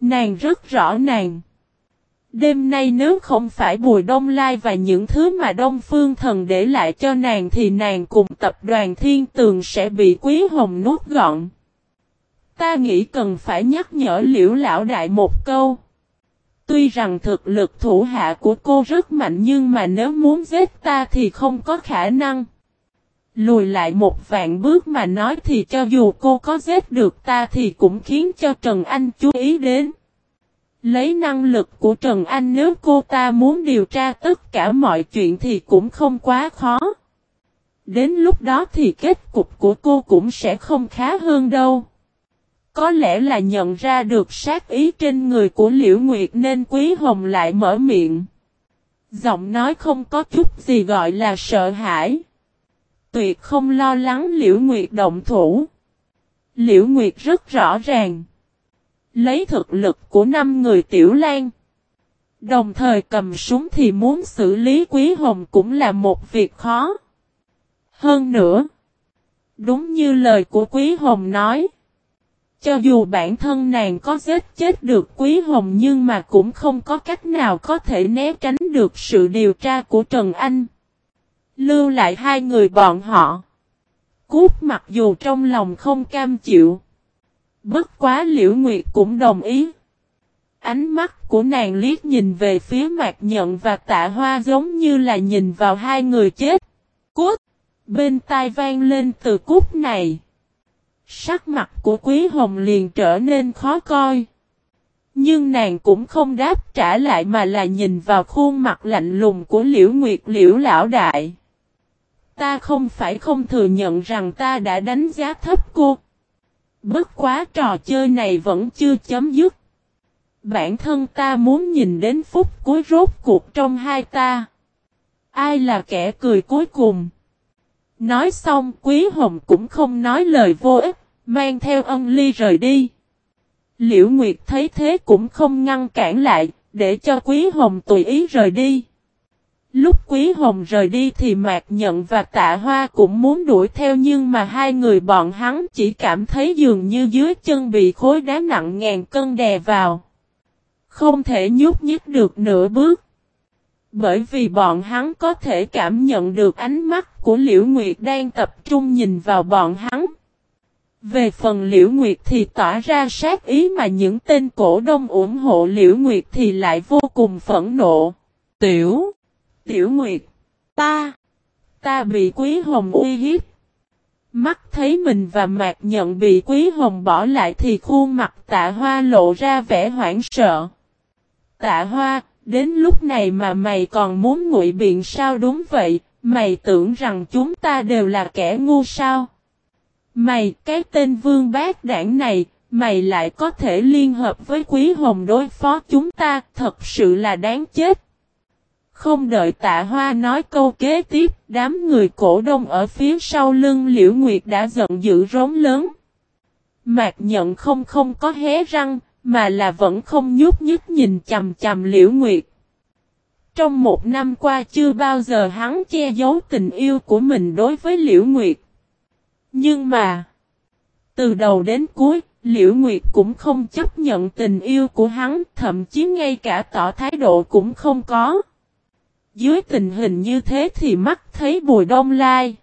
Nàng rất rõ nàng. Đêm nay nếu không phải Bùi Đông Lai và những thứ mà Đông Phương Thần để lại cho nàng thì nàng cùng tập đoàn Thiên Tường sẽ bị Quý Hồng nuốt gọn. Ta nghĩ cần phải nhắc nhở liễu lão đại một câu. Tuy rằng thực lực thủ hạ của cô rất mạnh nhưng mà nếu muốn giết ta thì không có khả năng. Lùi lại một vạn bước mà nói thì cho dù cô có giết được ta thì cũng khiến cho Trần Anh chú ý đến. Lấy năng lực của Trần Anh nếu cô ta muốn điều tra tất cả mọi chuyện thì cũng không quá khó. Đến lúc đó thì kết cục của cô cũng sẽ không khá hơn đâu. Có lẽ là nhận ra được sát ý trên người của Liễu Nguyệt nên Quý Hồng lại mở miệng. Giọng nói không có chút gì gọi là sợ hãi. Tuyệt không lo lắng Liễu Nguyệt động thủ. Liễu Nguyệt rất rõ ràng. Lấy thực lực của năm người tiểu lan. Đồng thời cầm súng thì muốn xử lý Quý Hồng cũng là một việc khó. Hơn nữa. Đúng như lời của Quý Hồng nói. Cho dù bản thân nàng có giết chết được Quý Hồng nhưng mà cũng không có cách nào có thể né tránh được sự điều tra của Trần Anh. Lưu lại hai người bọn họ. Cút mặc dù trong lòng không cam chịu. Bất quá Liễu Nguyệt cũng đồng ý. Ánh mắt của nàng liếc nhìn về phía mạc nhận và tạ hoa giống như là nhìn vào hai người chết. Cút! Bên tai vang lên từ cút này. Sắc mặt của Quý Hồng liền trở nên khó coi. Nhưng nàng cũng không đáp trả lại mà là nhìn vào khuôn mặt lạnh lùng của Liễu Nguyệt Liễu Lão Đại. Ta không phải không thừa nhận rằng ta đã đánh giá thấp cô. Bất quá trò chơi này vẫn chưa chấm dứt. Bản thân ta muốn nhìn đến phút cuối rốt cuộc trong hai ta. Ai là kẻ cười cuối cùng? Nói xong Quý Hồng cũng không nói lời vô ích, mang theo ân ly rời đi. Liễu Nguyệt thấy thế cũng không ngăn cản lại, để cho Quý Hồng tùy ý rời đi. Lúc Quý Hồng rời đi thì Mạc Nhận và Tạ Hoa cũng muốn đuổi theo nhưng mà hai người bọn hắn chỉ cảm thấy dường như dưới chân bị khối đá nặng ngàn cân đè vào. Không thể nhúc nhích được nửa bước. Bởi vì bọn hắn có thể cảm nhận được ánh mắt của Liễu Nguyệt đang tập trung nhìn vào bọn hắn. Về phần Liễu Nguyệt thì tỏa ra sát ý mà những tên cổ đông ủng hộ Liễu Nguyệt thì lại vô cùng phẫn nộ. Tiểu Tiểu Nguyệt, ta, ta bị Quý Hồng uy hiếp. Mắt thấy mình và Mạc Nhận bị Quý Hồng bỏ lại thì khuôn mặt tạ hoa lộ ra vẻ hoảng sợ. Tạ hoa, đến lúc này mà mày còn muốn ngụy biện sao đúng vậy, mày tưởng rằng chúng ta đều là kẻ ngu sao? Mày, cái tên vương bác đảng này, mày lại có thể liên hợp với Quý Hồng đối phó chúng ta, thật sự là đáng chết. Không đợi tạ hoa nói câu kế tiếp, đám người cổ đông ở phía sau lưng Liễu Nguyệt đã giận dữ rống lớn. Mạc nhận không không có hé răng, mà là vẫn không nhúc nhích nhìn chầm chầm Liễu Nguyệt. Trong một năm qua chưa bao giờ hắn che giấu tình yêu của mình đối với Liễu Nguyệt. Nhưng mà, từ đầu đến cuối, Liễu Nguyệt cũng không chấp nhận tình yêu của hắn, thậm chí ngay cả tỏ thái độ cũng không có. Dưới tình hình như thế thì mắt thấy Bùi Đông Lai.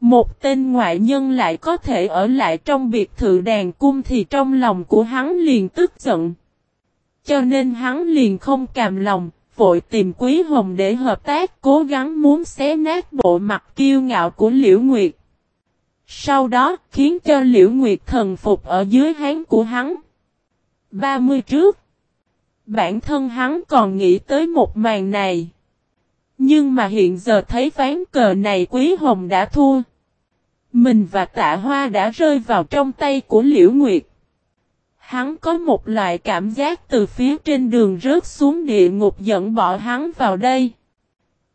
Một tên ngoại nhân lại có thể ở lại trong biệt thự đàn cung thì trong lòng của hắn liền tức giận. Cho nên hắn liền không càm lòng, vội tìm Quý Hồng để hợp tác cố gắng muốn xé nát bộ mặt kiêu ngạo của Liễu Nguyệt. Sau đó khiến cho Liễu Nguyệt thần phục ở dưới hán của hắn. 30 trước. Bản thân hắn còn nghĩ tới một màn này. Nhưng mà hiện giờ thấy ván cờ này Quý Hồng đã thua. Mình và tạ hoa đã rơi vào trong tay của Liễu Nguyệt. Hắn có một loại cảm giác từ phía trên đường rớt xuống địa ngục dẫn bỏ hắn vào đây.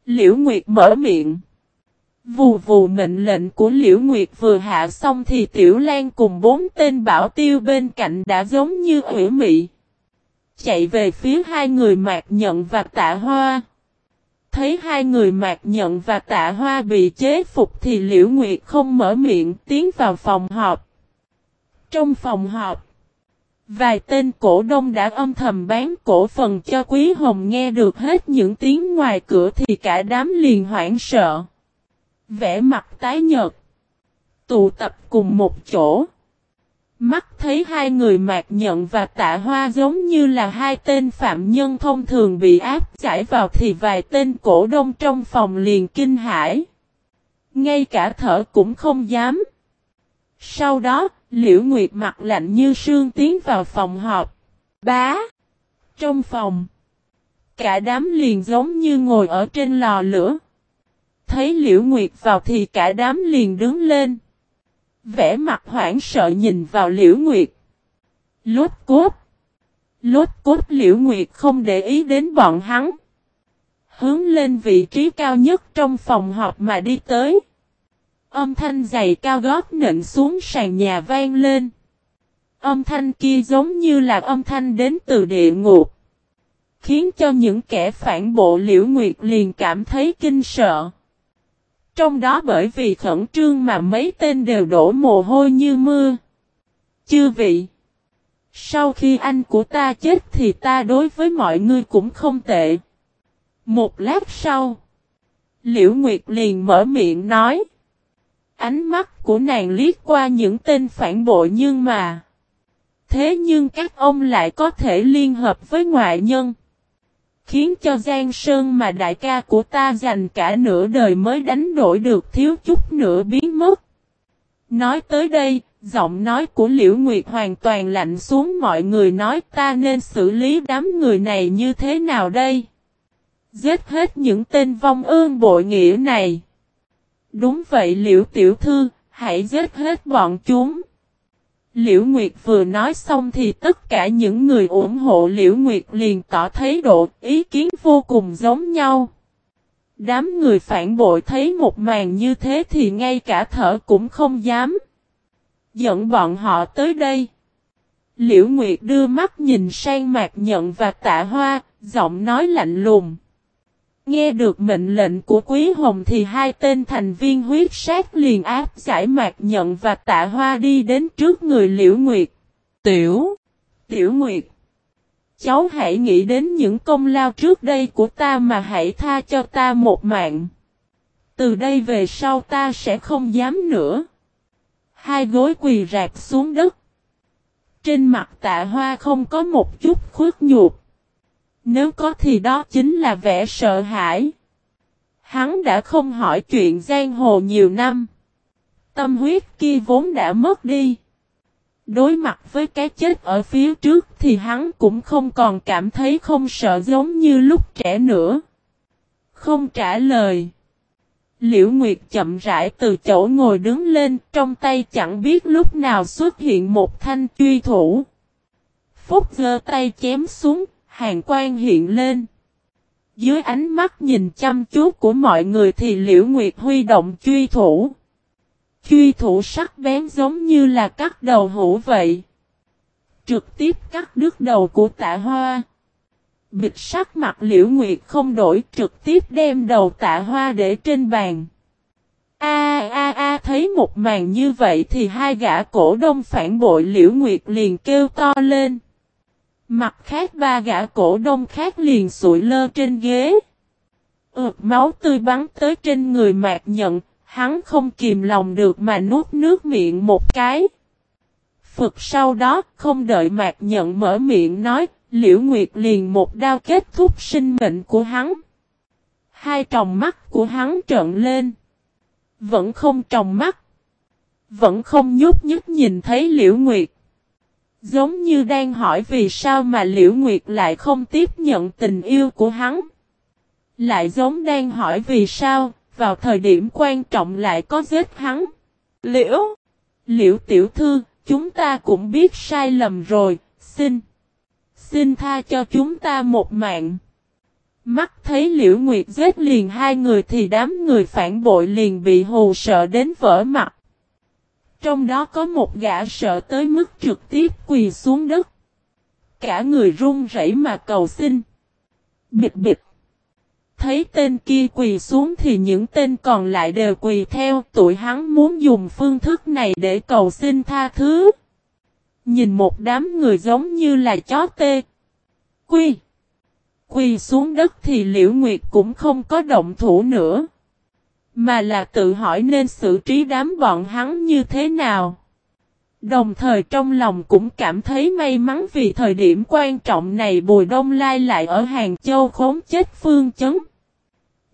Liễu Nguyệt mở miệng. Vù vù mệnh lệnh của Liễu Nguyệt vừa hạ xong thì Tiểu Lan cùng bốn tên bảo tiêu bên cạnh đã giống như ủy mị. Chạy về phía hai người mạc nhận và tạ hoa. Thấy hai người mạc nhận và tạ hoa bị chế phục thì Liễu Nguyệt không mở miệng tiến vào phòng họp. Trong phòng họp, vài tên cổ đông đã âm thầm bán cổ phần cho Quý Hồng nghe được hết những tiếng ngoài cửa thì cả đám liền hoảng sợ. Vẽ mặt tái nhợt. Tụ tập cùng một chỗ. Mắt thấy hai người mạc nhận và tạ hoa giống như là hai tên phạm nhân thông thường bị áp giải vào thì vài tên cổ đông trong phòng liền kinh hãi. Ngay cả thở cũng không dám. Sau đó, Liễu Nguyệt mặt lạnh như sương tiến vào phòng họp. Bá! Trong phòng, cả đám liền giống như ngồi ở trên lò lửa. Thấy Liễu Nguyệt vào thì cả đám liền đứng lên. Vẽ mặt hoảng sợ nhìn vào Liễu Nguyệt. Lốt cốt. Lốt cốt Liễu Nguyệt không để ý đến bọn hắn. Hướng lên vị trí cao nhất trong phòng họp mà đi tới. Âm thanh giày cao gót nện xuống sàn nhà vang lên. Âm thanh kia giống như là âm thanh đến từ địa ngục. Khiến cho những kẻ phản bộ Liễu Nguyệt liền cảm thấy kinh sợ. Trong đó bởi vì khẩn trương mà mấy tên đều đổ mồ hôi như mưa. Chư vị. Sau khi anh của ta chết thì ta đối với mọi người cũng không tệ. Một lát sau. Liễu Nguyệt liền mở miệng nói. Ánh mắt của nàng liếc qua những tên phản bội nhưng mà. Thế nhưng các ông lại có thể liên hợp với ngoại nhân. Khiến cho Giang Sơn mà đại ca của ta dành cả nửa đời mới đánh đổi được thiếu chút nữa biến mất. Nói tới đây, giọng nói của Liễu Nguyệt hoàn toàn lạnh xuống mọi người nói ta nên xử lý đám người này như thế nào đây? Giết hết những tên vong ương bội nghĩa này. Đúng vậy Liễu Tiểu Thư, hãy giết hết bọn chúng. Liễu Nguyệt vừa nói xong thì tất cả những người ủng hộ Liễu Nguyệt liền tỏ thấy độ ý kiến vô cùng giống nhau. Đám người phản bội thấy một màn như thế thì ngay cả thở cũng không dám. Dẫn bọn họ tới đây. Liễu Nguyệt đưa mắt nhìn sang mạc nhận và tạ hoa, giọng nói lạnh lùng. Nghe được mệnh lệnh của Quý Hồng thì hai tên thành viên huyết sát liền áp giải mạc nhận và tạ hoa đi đến trước người Liễu Nguyệt. Tiểu! Tiểu Nguyệt! Cháu hãy nghĩ đến những công lao trước đây của ta mà hãy tha cho ta một mạng. Từ đây về sau ta sẽ không dám nữa. Hai gối quỳ rạp xuống đất. Trên mặt tạ hoa không có một chút khuất nhục. Nếu có thì đó chính là vẻ sợ hãi. Hắn đã không hỏi chuyện giang hồ nhiều năm. Tâm huyết kia vốn đã mất đi. Đối mặt với cái chết ở phía trước thì hắn cũng không còn cảm thấy không sợ giống như lúc trẻ nữa. Không trả lời. Liễu Nguyệt chậm rãi từ chỗ ngồi đứng lên, trong tay chẳng biết lúc nào xuất hiện một thanh truy thủ. Phúc giơ tay chém xuống hàng quan hiện lên. Dưới ánh mắt nhìn chăm chú của mọi người thì Liễu Nguyệt huy động truy thủ. Truy thủ sắc bén giống như là cắt đầu hũ vậy. Trực tiếp cắt đứt đầu của tạ hoa. Bịch sắc mặt Liễu Nguyệt không đổi, trực tiếp đem đầu tạ hoa để trên bàn. A a a, thấy một màn như vậy thì hai gã cổ đông phản bội Liễu Nguyệt liền kêu to lên. Mặt khác ba gã cổ đông khác liền sụi lơ trên ghế. Ướt máu tươi bắn tới trên người mạc nhận, hắn không kìm lòng được mà nuốt nước miệng một cái. Phật sau đó, không đợi mạc nhận mở miệng nói, liễu nguyệt liền một đao kết thúc sinh mệnh của hắn. Hai tròng mắt của hắn trợn lên. Vẫn không tròng mắt. Vẫn không nhúc nhích nhìn thấy Liễu Nguyệt. Giống như đang hỏi vì sao mà Liễu Nguyệt lại không tiếp nhận tình yêu của hắn. Lại giống đang hỏi vì sao, vào thời điểm quan trọng lại có giết hắn. Liễu, Liễu tiểu thư, chúng ta cũng biết sai lầm rồi, xin. Xin tha cho chúng ta một mạng. Mắt thấy Liễu Nguyệt giết liền hai người thì đám người phản bội liền bị hù sợ đến vỡ mặt. Trong đó có một gã sợ tới mức trực tiếp quỳ xuống đất. Cả người run rẩy mà cầu xin. Bịt bịt. Thấy tên kia quỳ xuống thì những tên còn lại đều quỳ theo. Tụi hắn muốn dùng phương thức này để cầu xin tha thứ. Nhìn một đám người giống như là chó tê. Quy. Quỳ xuống đất thì Liễu Nguyệt cũng không có động thủ nữa. Mà là tự hỏi nên xử trí đám bọn hắn như thế nào. Đồng thời trong lòng cũng cảm thấy may mắn vì thời điểm quan trọng này Bùi Đông Lai lại ở Hàng Châu khốn chết phương chấn.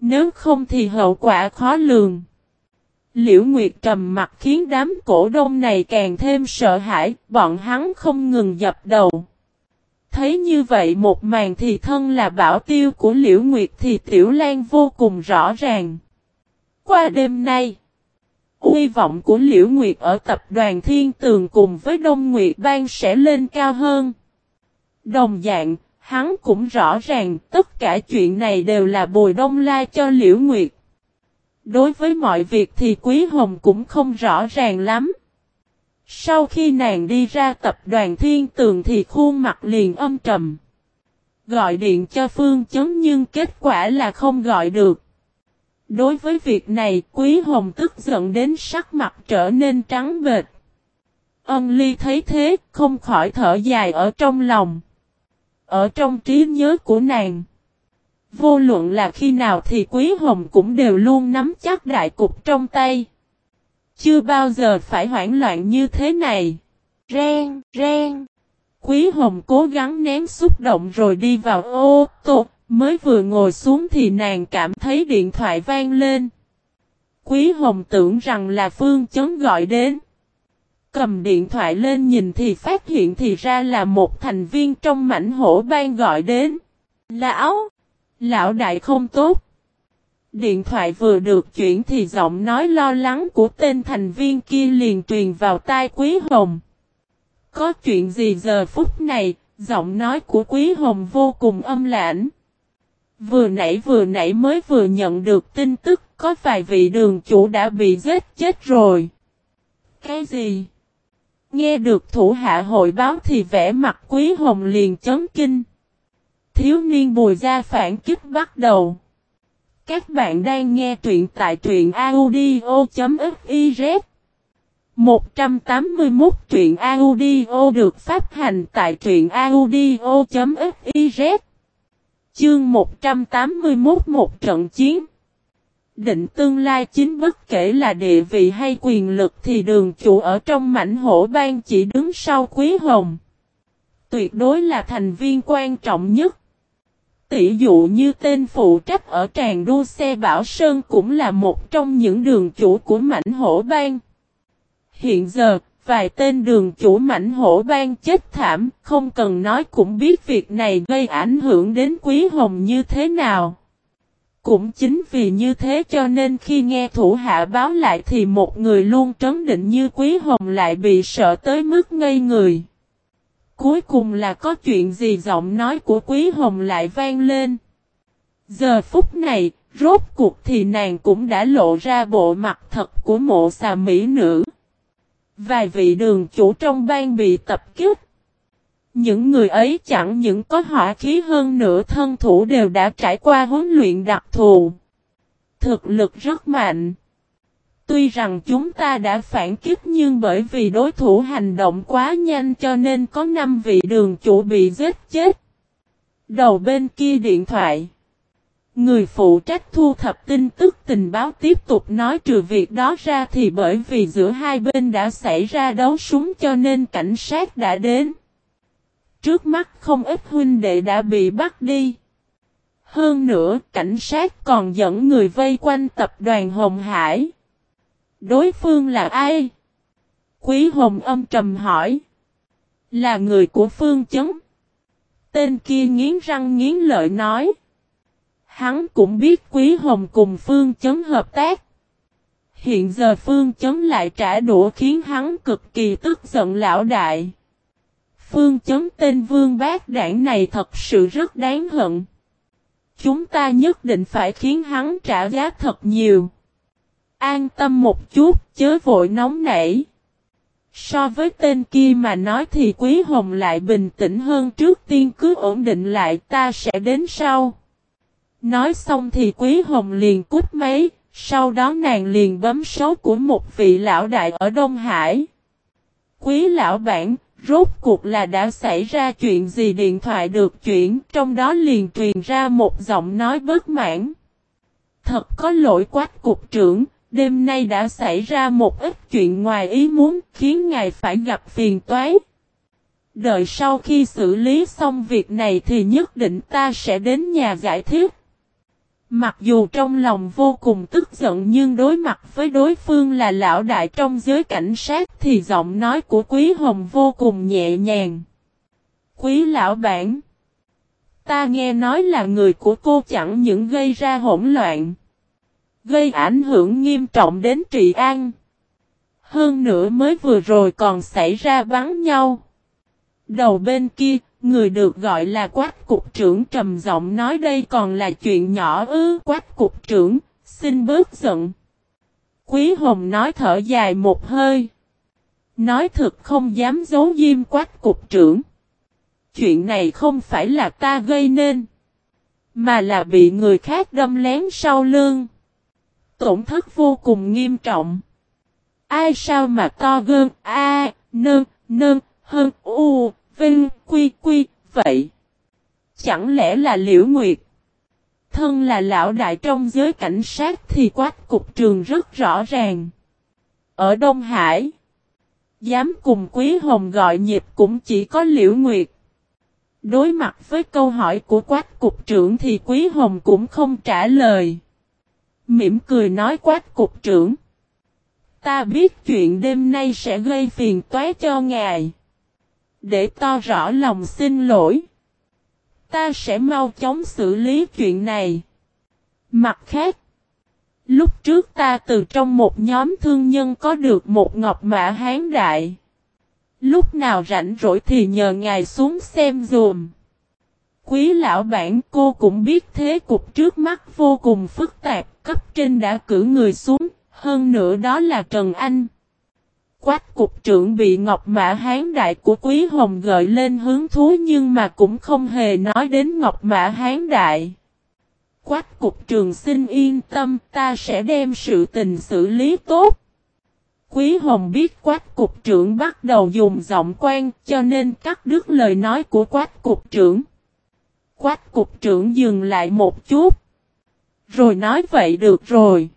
Nếu không thì hậu quả khó lường. Liễu Nguyệt trầm mặt khiến đám cổ đông này càng thêm sợ hãi, bọn hắn không ngừng dập đầu. Thấy như vậy một màn thì thân là bảo tiêu của Liễu Nguyệt thì Tiểu Lan vô cùng rõ ràng. Qua đêm nay, hy vọng của Liễu Nguyệt ở tập đoàn Thiên Tường cùng với Đông Nguyệt Bang sẽ lên cao hơn. Đồng dạng, hắn cũng rõ ràng tất cả chuyện này đều là bồi đông La cho Liễu Nguyệt. Đối với mọi việc thì Quý Hồng cũng không rõ ràng lắm. Sau khi nàng đi ra tập đoàn Thiên Tường thì khuôn mặt liền âm trầm. Gọi điện cho Phương Chấn nhưng kết quả là không gọi được. Đối với việc này, Quý Hồng tức giận đến sắc mặt trở nên trắng bệch. Ân Ly thấy thế, không khỏi thở dài ở trong lòng. Ở trong trí nhớ của nàng. Vô luận là khi nào thì Quý Hồng cũng đều luôn nắm chắc đại cục trong tay. Chưa bao giờ phải hoảng loạn như thế này. Ren, ren. Quý Hồng cố gắng nén xúc động rồi đi vào ô tô, Mới vừa ngồi xuống thì nàng cảm thấy điện thoại vang lên. Quý Hồng tưởng rằng là Phương Chấn gọi đến. Cầm điện thoại lên nhìn thì phát hiện thì ra là một thành viên trong mảnh hổ ban gọi đến. Lão! Lão đại không tốt. Điện thoại vừa được chuyển thì giọng nói lo lắng của tên thành viên kia liền truyền vào tai Quý Hồng. Có chuyện gì giờ phút này, giọng nói của Quý Hồng vô cùng âm lãnh. Vừa nãy vừa nãy mới vừa nhận được tin tức, có vài vị đường chủ đã bị giết chết rồi. Cái gì? Nghe được thủ hạ hội báo thì vẻ mặt quý hồng liền chấn kinh. Thiếu niên bùi ra phản kích bắt đầu. Các bạn đang nghe truyện tại truyện audio.fiz 181 truyện audio được phát hành tại truyện audio.fiz Chương 181 một trận chiến. Định tương lai chính bất kể là địa vị hay quyền lực thì đường chủ ở trong mảnh hổ bang chỉ đứng sau Quý Hồng. Tuyệt đối là thành viên quan trọng nhất. Tỷ dụ như tên phụ trách ở tràng đua xe Bảo Sơn cũng là một trong những đường chủ của mảnh hổ bang. Hiện giờ, Vài tên đường chủ mảnh hổ ban chết thảm, không cần nói cũng biết việc này gây ảnh hưởng đến Quý Hồng như thế nào. Cũng chính vì như thế cho nên khi nghe thủ hạ báo lại thì một người luôn trấn định như Quý Hồng lại bị sợ tới mức ngây người. Cuối cùng là có chuyện gì giọng nói của Quý Hồng lại vang lên. Giờ phút này, rốt cuộc thì nàng cũng đã lộ ra bộ mặt thật của mộ xà mỹ nữ. Vài vị đường chủ trong bang bị tập kích. Những người ấy chẳng những có hỏa khí hơn nữa thân thủ đều đã trải qua huấn luyện đặc thù. Thực lực rất mạnh. Tuy rằng chúng ta đã phản kích nhưng bởi vì đối thủ hành động quá nhanh cho nên có 5 vị đường chủ bị giết chết. Đầu bên kia điện thoại. Người phụ trách thu thập tin tức tình báo tiếp tục nói trừ việc đó ra thì bởi vì giữa hai bên đã xảy ra đấu súng cho nên cảnh sát đã đến. Trước mắt không ít huynh đệ đã bị bắt đi. Hơn nữa, cảnh sát còn dẫn người vây quanh tập đoàn Hồng Hải. Đối phương là ai? Quý Hồng âm trầm hỏi. Là người của Phương Chấn. Tên kia nghiến răng nghiến lợi nói. Hắn cũng biết Quý Hồng cùng Phương Chấn hợp tác. Hiện giờ Phương Chấn lại trả đũa khiến hắn cực kỳ tức giận lão đại. Phương Chấn tên Vương Bác Đảng này thật sự rất đáng hận. Chúng ta nhất định phải khiến hắn trả giá thật nhiều. An tâm một chút, chớ vội nóng nảy. So với tên kia mà nói thì Quý Hồng lại bình tĩnh hơn trước tiên cứ ổn định lại ta sẽ đến sau. Nói xong thì Quý Hồng liền cút máy, sau đó nàng liền bấm số của một vị lão đại ở Đông Hải. Quý lão bản, rốt cuộc là đã xảy ra chuyện gì điện thoại được chuyển, trong đó liền truyền ra một giọng nói bất mãn. Thật có lỗi quách cục trưởng, đêm nay đã xảy ra một ít chuyện ngoài ý muốn khiến ngài phải gặp phiền toái. Đợi sau khi xử lý xong việc này thì nhất định ta sẽ đến nhà giải thích. Mặc dù trong lòng vô cùng tức giận nhưng đối mặt với đối phương là lão đại trong giới cảnh sát thì giọng nói của Quý Hồng vô cùng nhẹ nhàng. Quý lão bản. Ta nghe nói là người của cô chẳng những gây ra hỗn loạn. Gây ảnh hưởng nghiêm trọng đến trị an. Hơn nữa mới vừa rồi còn xảy ra bắn nhau. Đầu bên kia, người được gọi là quát cục trưởng trầm giọng nói đây còn là chuyện nhỏ ư quát cục trưởng, xin bớt giận. Quý Hồng nói thở dài một hơi. Nói thật không dám giấu diêm quát cục trưởng. Chuyện này không phải là ta gây nên. Mà là bị người khác đâm lén sau lưng. Tổn thất vô cùng nghiêm trọng. Ai sao mà to gơn A, nơn, nơn, hơn U, Vinh, Quy, Quy, vậy? Chẳng lẽ là Liễu Nguyệt? Thân là lão đại trong giới cảnh sát thì quát cục trường rất rõ ràng. Ở Đông Hải, dám cùng Quý Hồng gọi nhịp cũng chỉ có Liễu Nguyệt. Đối mặt với câu hỏi của quát cục trưởng thì Quý Hồng cũng không trả lời. Mỉm cười nói quát cục trưởng. Ta biết chuyện đêm nay sẽ gây phiền toái cho ngài. Để to rõ lòng xin lỗi. Ta sẽ mau chóng xử lý chuyện này. Mặt khác. Lúc trước ta từ trong một nhóm thương nhân có được một ngọc mã hán đại. Lúc nào rảnh rỗi thì nhờ ngài xuống xem dùm. Quý lão bản cô cũng biết thế cục trước mắt vô cùng phức tạp, cấp trên đã cử người xuống, hơn nữa đó là Trần Anh. Quách cục trưởng bị Ngọc Mã Hán Đại của Quý Hồng gợi lên hướng thú nhưng mà cũng không hề nói đến Ngọc Mã Hán Đại. Quách cục trường xin yên tâm, ta sẽ đem sự tình xử lý tốt. Quý Hồng biết quách cục trưởng bắt đầu dùng giọng quan, cho nên cắt đứt lời nói của quách cục trưởng. Quách cục trưởng dừng lại một chút. Rồi nói vậy được rồi.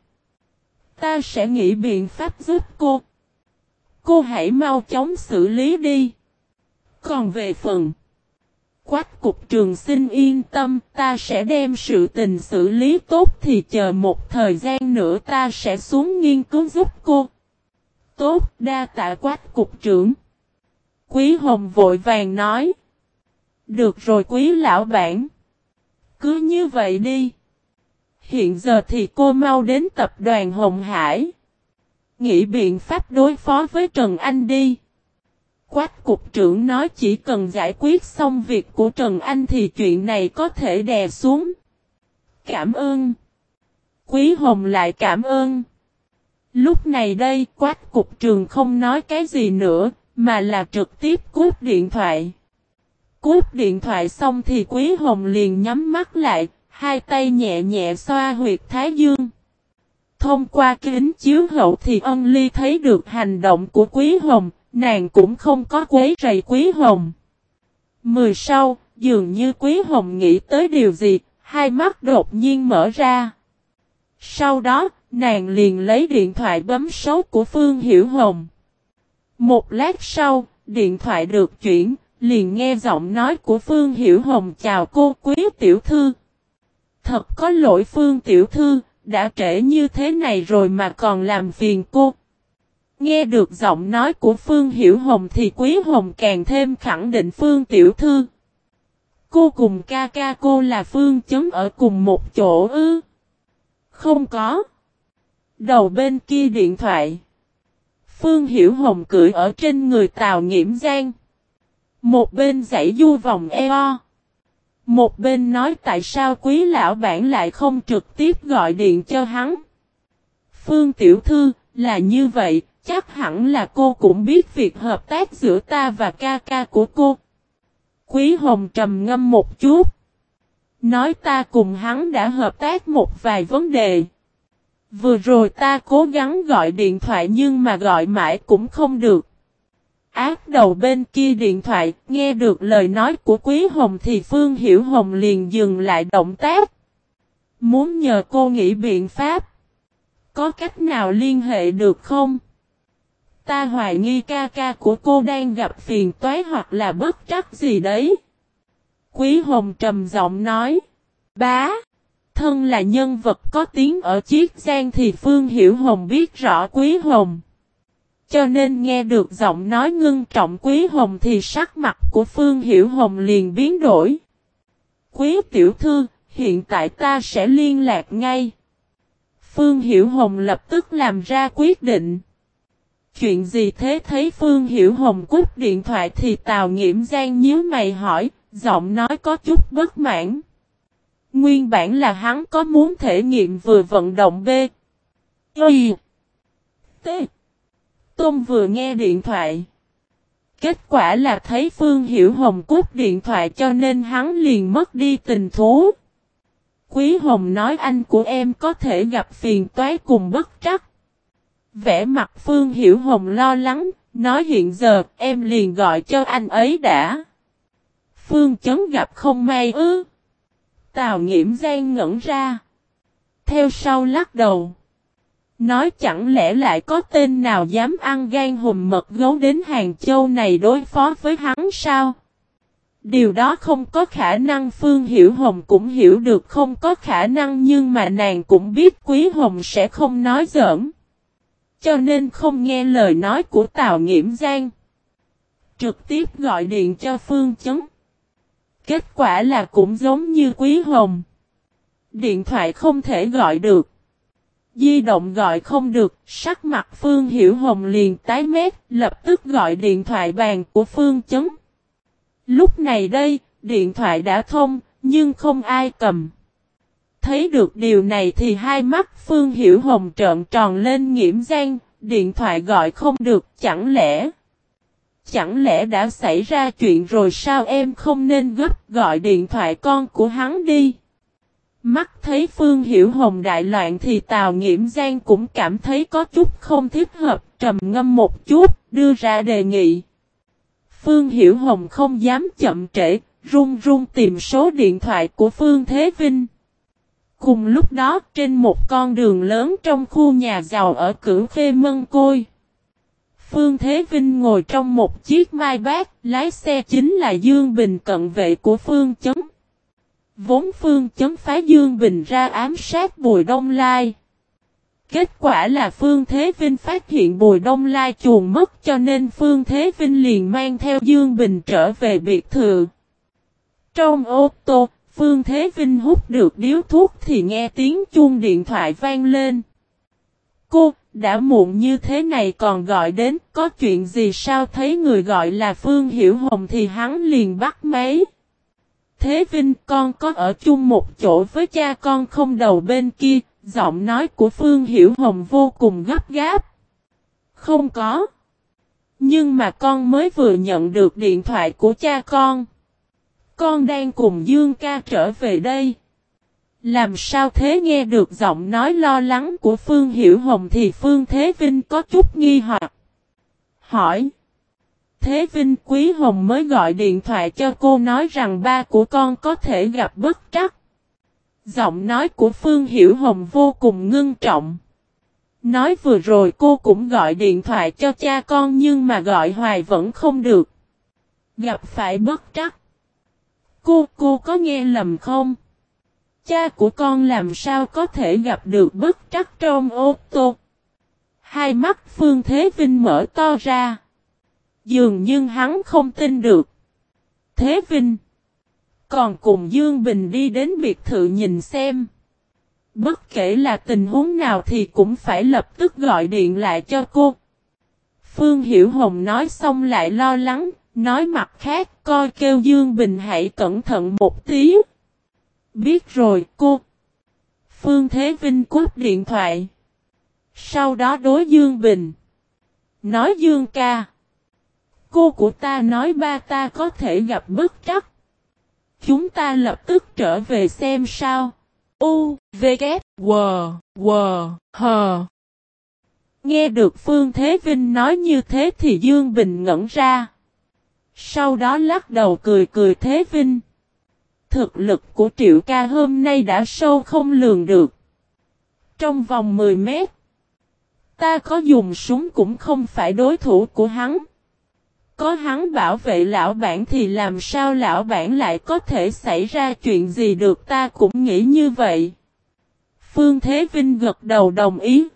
Ta sẽ nghĩ biện pháp giúp cô. Cô hãy mau chóng xử lý đi. Còn về phần. Quách cục trường xin yên tâm, ta sẽ đem sự tình xử lý tốt thì chờ một thời gian nữa ta sẽ xuống nghiên cứu giúp cô. Tốt, đa tạ quách cục trưởng. Quý Hồng vội vàng nói. Được rồi quý lão bản. Cứ như vậy đi. Hiện giờ thì cô mau đến tập đoàn Hồng Hải. Nghĩ biện pháp đối phó với Trần Anh đi. Quách cục trưởng nói chỉ cần giải quyết xong việc của Trần Anh thì chuyện này có thể đè xuống. Cảm ơn. Quý Hồng lại cảm ơn. Lúc này đây quách cục trường không nói cái gì nữa, mà là trực tiếp cút điện thoại. Cút điện thoại xong thì Quý Hồng liền nhắm mắt lại, hai tay nhẹ nhẹ xoa huyệt thái dương. Thông qua kính chiếu hậu thì ân ly thấy được hành động của Quý Hồng, nàng cũng không có quấy rầy Quý Hồng. Mười sau, dường như Quý Hồng nghĩ tới điều gì, hai mắt đột nhiên mở ra. Sau đó, nàng liền lấy điện thoại bấm số của Phương Hiểu Hồng. Một lát sau, điện thoại được chuyển, liền nghe giọng nói của Phương Hiểu Hồng chào cô quý tiểu thư. Thật có lỗi Phương tiểu thư, đã trễ như thế này rồi mà còn làm phiền cô. Nghe được giọng nói của Phương Hiểu Hồng thì Quý Hồng càng thêm khẳng định Phương Tiểu Thư. Cô cùng ca ca cô là Phương chấm ở cùng một chỗ ư? Không có. Đầu bên kia điện thoại. Phương Hiểu Hồng cười ở trên người Tào Nghiễm Giang. Một bên dãy du vòng eo. Một bên nói tại sao quý lão bản lại không trực tiếp gọi điện cho hắn. Phương Tiểu Thư, là như vậy, chắc hẳn là cô cũng biết việc hợp tác giữa ta và ca ca của cô. Quý Hồng trầm ngâm một chút. Nói ta cùng hắn đã hợp tác một vài vấn đề. Vừa rồi ta cố gắng gọi điện thoại nhưng mà gọi mãi cũng không được. Ác đầu bên kia điện thoại, nghe được lời nói của Quý Hồng thì Phương Hiểu Hồng liền dừng lại động tác. Muốn nhờ cô nghĩ biện pháp. Có cách nào liên hệ được không? Ta hoài nghi ca ca của cô đang gặp phiền toái hoặc là bất trắc gì đấy. Quý Hồng trầm giọng nói. Bá. Thân là nhân vật có tiếng ở chiếc Giang thì Phương Hiểu Hồng biết rõ Quý Hồng. Cho nên nghe được giọng nói ngưng trọng Quý Hồng thì sắc mặt của Phương Hiểu Hồng liền biến đổi. Quý tiểu thư, hiện tại ta sẽ liên lạc ngay. Phương Hiểu Hồng lập tức làm ra quyết định. Chuyện gì thế thấy Phương Hiểu Hồng cúp điện thoại thì Tào Nghiễm Giang nhíu mày hỏi, giọng nói có chút bất mãn. Nguyên bản là hắn có muốn thể nghiệm vừa vận động B. Y. T. Tôn vừa nghe điện thoại. Kết quả là thấy Phương Hiểu Hồng cúp điện thoại cho nên hắn liền mất đi tình thú. Quý Hồng nói anh của em có thể gặp phiền toái cùng bất trắc. Vẽ mặt Phương Hiểu Hồng lo lắng, nói hiện giờ em liền gọi cho anh ấy đã. Phương chấn gặp không may ư. Tào nghiễm gian ngẩn ra. Theo sau lắc đầu. Nói chẳng lẽ lại có tên nào dám ăn gan hùm mật gấu đến Hàng Châu này đối phó với hắn sao? Điều đó không có khả năng, Phương Hiểu Hồng cũng hiểu được không có khả năng, nhưng mà nàng cũng biết Quý Hồng sẽ không nói giỡn. Cho nên không nghe lời nói của Tào Nghiễm Giang. Trực tiếp gọi điện cho Phương Chấn. Kết quả là cũng giống như Quý Hồng. Điện thoại không thể gọi được. Di động gọi không được, sắc mặt Phương Hiểu Hồng liền tái mét, lập tức gọi điện thoại bàn của Phương Chấn. Lúc này đây, điện thoại đã thông, nhưng không ai cầm. Thấy được điều này thì hai mắt Phương Hiểu Hồng trợn tròn lên nghiễm gian, điện thoại gọi không được, chẳng lẽ... Chẳng lẽ đã xảy ra chuyện rồi sao em không nên gấp gọi điện thoại con của hắn đi? Mắt thấy Phương Hiểu Hồng đại loạn thì Tào Nghiễm Giang cũng cảm thấy có chút không thích hợp, trầm ngâm một chút, đưa ra đề nghị. Phương Hiểu Hồng không dám chậm trễ, run run tìm số điện thoại của Phương Thế Vinh. Cùng lúc đó trên một con đường lớn trong khu nhà giàu ở cửu khê mân côi. Phương Thế Vinh ngồi trong một chiếc mai bát, lái xe chính là Dương Bình cận vệ của Phương Chấn. Vốn Phương Chấn phá Dương Bình ra ám sát Bùi Đông Lai. Kết quả là Phương Thế Vinh phát hiện Bùi Đông Lai chuồn mất cho nên Phương Thế Vinh liền mang theo Dương Bình trở về biệt thự. Trong ô tô, Phương Thế Vinh hút được điếu thuốc thì nghe tiếng chuông điện thoại vang lên. Cô, đã muộn như thế này còn gọi đến, có chuyện gì sao thấy người gọi là Phương Hiểu Hồng thì hắn liền bắt máy. Thế Vinh con có ở chung một chỗ với cha con không đầu bên kia, giọng nói của Phương Hiểu Hồng vô cùng gấp gáp. Không có. Nhưng mà con mới vừa nhận được điện thoại của cha con. Con đang cùng Dương ca trở về đây. Làm sao thế nghe được giọng nói lo lắng của Phương Hiểu Hồng thì Phương Thế Vinh có chút nghi hoặc. Hỏi. Thế Vinh Quý Hồng mới gọi điện thoại cho cô nói rằng ba của con có thể gặp bất trắc. Giọng nói của Phương Hiểu Hồng vô cùng ngưng trọng. Nói vừa rồi cô cũng gọi điện thoại cho cha con nhưng mà gọi hoài vẫn không được. Gặp phải bất trắc. Cô, cô có nghe lầm không? Cha của con làm sao có thể gặp được bất trắc trong ô tô? Hai mắt Phương Thế Vinh mở to ra. Dường như hắn không tin được. Thế Vinh. Còn cùng Dương Bình đi đến biệt thự nhìn xem. Bất kể là tình huống nào thì cũng phải lập tức gọi điện lại cho cô. Phương Hiểu Hồng nói xong lại lo lắng, nói mặt khác coi kêu Dương Bình hãy cẩn thận một tí. Biết rồi cô. Phương Thế Vinh cúp điện thoại. Sau đó đối Dương Bình. Nói Dương ca. Cô của ta nói ba ta có thể gặp bất trắc. Chúng ta lập tức trở về xem sao. U, V, K, W, W, H. Nghe được Phương Thế Vinh nói như thế thì Dương Bình ngẩn ra. Sau đó lắc đầu cười cười Thế Vinh. Thực lực của Triệu ca hôm nay đã sâu không lường được. Trong vòng 10 mét, ta có dùng súng cũng không phải đối thủ của hắn. Có hắn bảo vệ lão bản thì làm sao lão bản lại có thể xảy ra chuyện gì được ta cũng nghĩ như vậy. Phương Thế Vinh gật đầu đồng ý.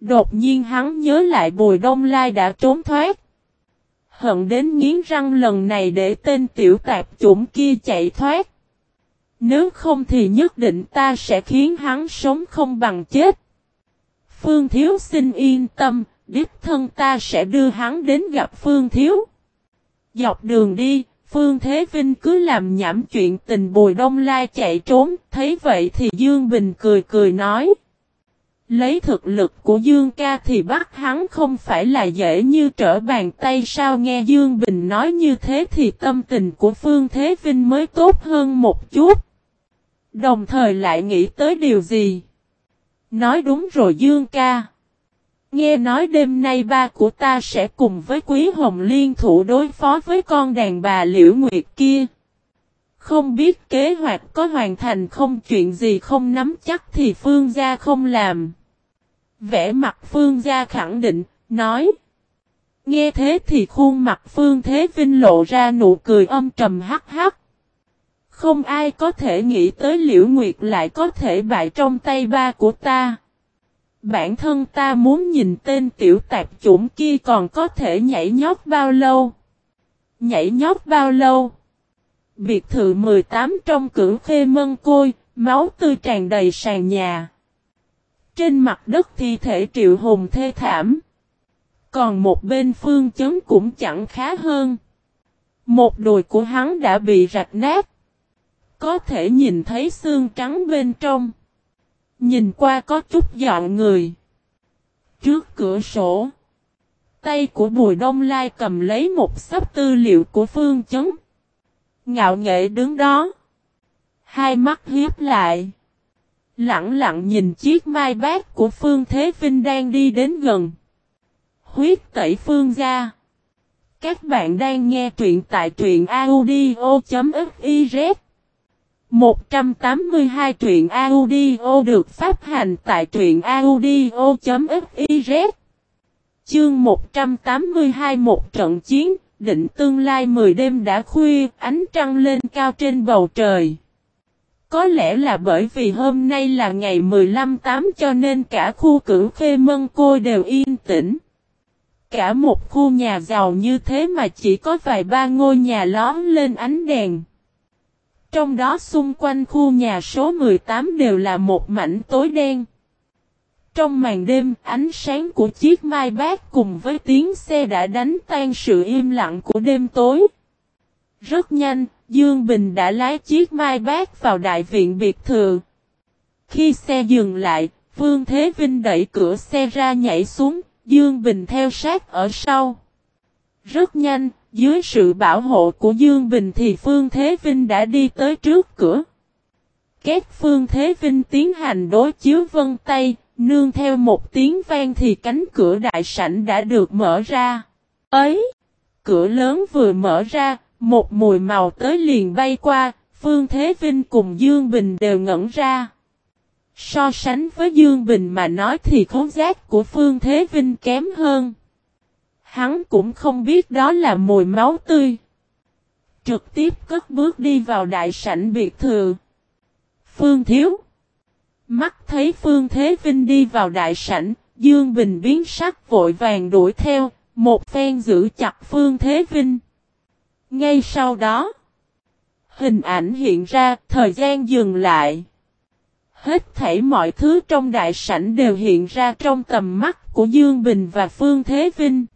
Đột nhiên hắn nhớ lại Bùi Đông Lai đã trốn thoát. Hận đến nghiến răng lần này để tên tiểu tạp chủng kia chạy thoát. Nếu không thì nhất định ta sẽ khiến hắn sống không bằng chết. Phương Thiếu xin yên tâm, đích thân ta sẽ đưa hắn đến gặp Phương Thiếu. Dọc đường đi, Phương Thế Vinh cứ làm nhảm chuyện tình Bùi Đông Lai chạy trốn, thấy vậy thì Dương Bình cười cười nói. Lấy thực lực của Dương ca thì bắt hắn không phải là dễ như trở bàn tay sao nghe Dương Bình nói như thế thì tâm tình của Phương Thế Vinh mới tốt hơn một chút. Đồng thời lại nghĩ tới điều gì? Nói đúng rồi Dương ca. Nghe nói đêm nay ba của ta sẽ cùng với Quý Hồng liên thủ đối phó với con đàn bà Liễu Nguyệt kia. Không biết kế hoạch có hoàn thành không chuyện gì không nắm chắc thì Phương gia không làm. Vẽ mặt Phương gia khẳng định, nói. Nghe thế thì khuôn mặt Phương Thế Vinh lộ ra nụ cười âm trầm hắc hắc. Không ai có thể nghĩ tới Liễu Nguyệt lại có thể bại trong tay ba của ta. Bản thân ta muốn nhìn tên tiểu tạp chủng kia còn có thể nhảy nhót bao lâu. Nhảy nhót bao lâu? Biệt thự 18 trong cửu khê mân côi, máu tươi tràn đầy sàn nhà. Trên mặt đất thi thể triệu hùng thê thảm. Còn một bên phương chấn cũng chẳng khá hơn. Một đùi của hắn đã bị rạch nát. Có thể nhìn thấy xương trắng bên trong. Nhìn qua có chút dọn người. Trước cửa sổ. Tay của Bùi Đông Lai cầm lấy một sắp tư liệu của Phương Chấn. Ngạo nghệ đứng đó. Hai mắt hiếp lại. Lặng lặng nhìn chiếc mai bát của Phương Thế Vinh đang đi đến gần. Huyết tẩy Phương ra. Các bạn đang nghe truyện tại truyện audio.fif 182 truyện audio được phát hành tại truyện audio.fiz Chương 182 một trận chiến, định tương lai 10 đêm đã khuya, ánh trăng lên cao trên bầu trời. Có lẽ là bởi vì hôm nay là ngày 15/8 cho nên cả khu cử khê mân côi đều yên tĩnh. Cả một khu nhà giàu như thế mà chỉ có vài ba ngôi nhà lón lên ánh đèn. Trong đó xung quanh khu nhà số 18 đều là một mảnh tối đen. Trong màn đêm, ánh sáng của chiếc mai bát cùng với tiếng xe đã đánh tan sự im lặng của đêm tối. Rất nhanh, Dương Bình đã lái chiếc mai bát vào đại viện biệt thự. Khi xe dừng lại, Phương Thế Vinh đẩy cửa xe ra nhảy xuống, Dương Bình theo sát ở sau. Rất nhanh, dưới sự bảo hộ của Dương Bình thì Phương Thế Vinh đã đi tới trước cửa. Két Phương Thế Vinh tiến hành đối chiếu vân tay, nương theo một tiếng vang thì cánh cửa đại sảnh đã được mở ra. Ấy! Cửa lớn vừa mở ra, một mùi màu tới liền bay qua, Phương Thế Vinh cùng Dương Bình đều ngẩn ra. So sánh với Dương Bình mà nói thì khốn giác của Phương Thế Vinh kém hơn. Hắn cũng không biết đó là mùi máu tươi. Trực tiếp cất bước đi vào đại sảnh biệt thự. Phương Thiếu. Mắt thấy Phương Thế Vinh đi vào đại sảnh, Dương Bình biến sắc vội vàng đuổi theo, một phen giữ chặt Phương Thế Vinh. Ngay sau đó, hình ảnh hiện ra, thời gian dừng lại. Hết thảy mọi thứ trong đại sảnh đều hiện ra trong tầm mắt của Dương Bình và Phương Thế Vinh.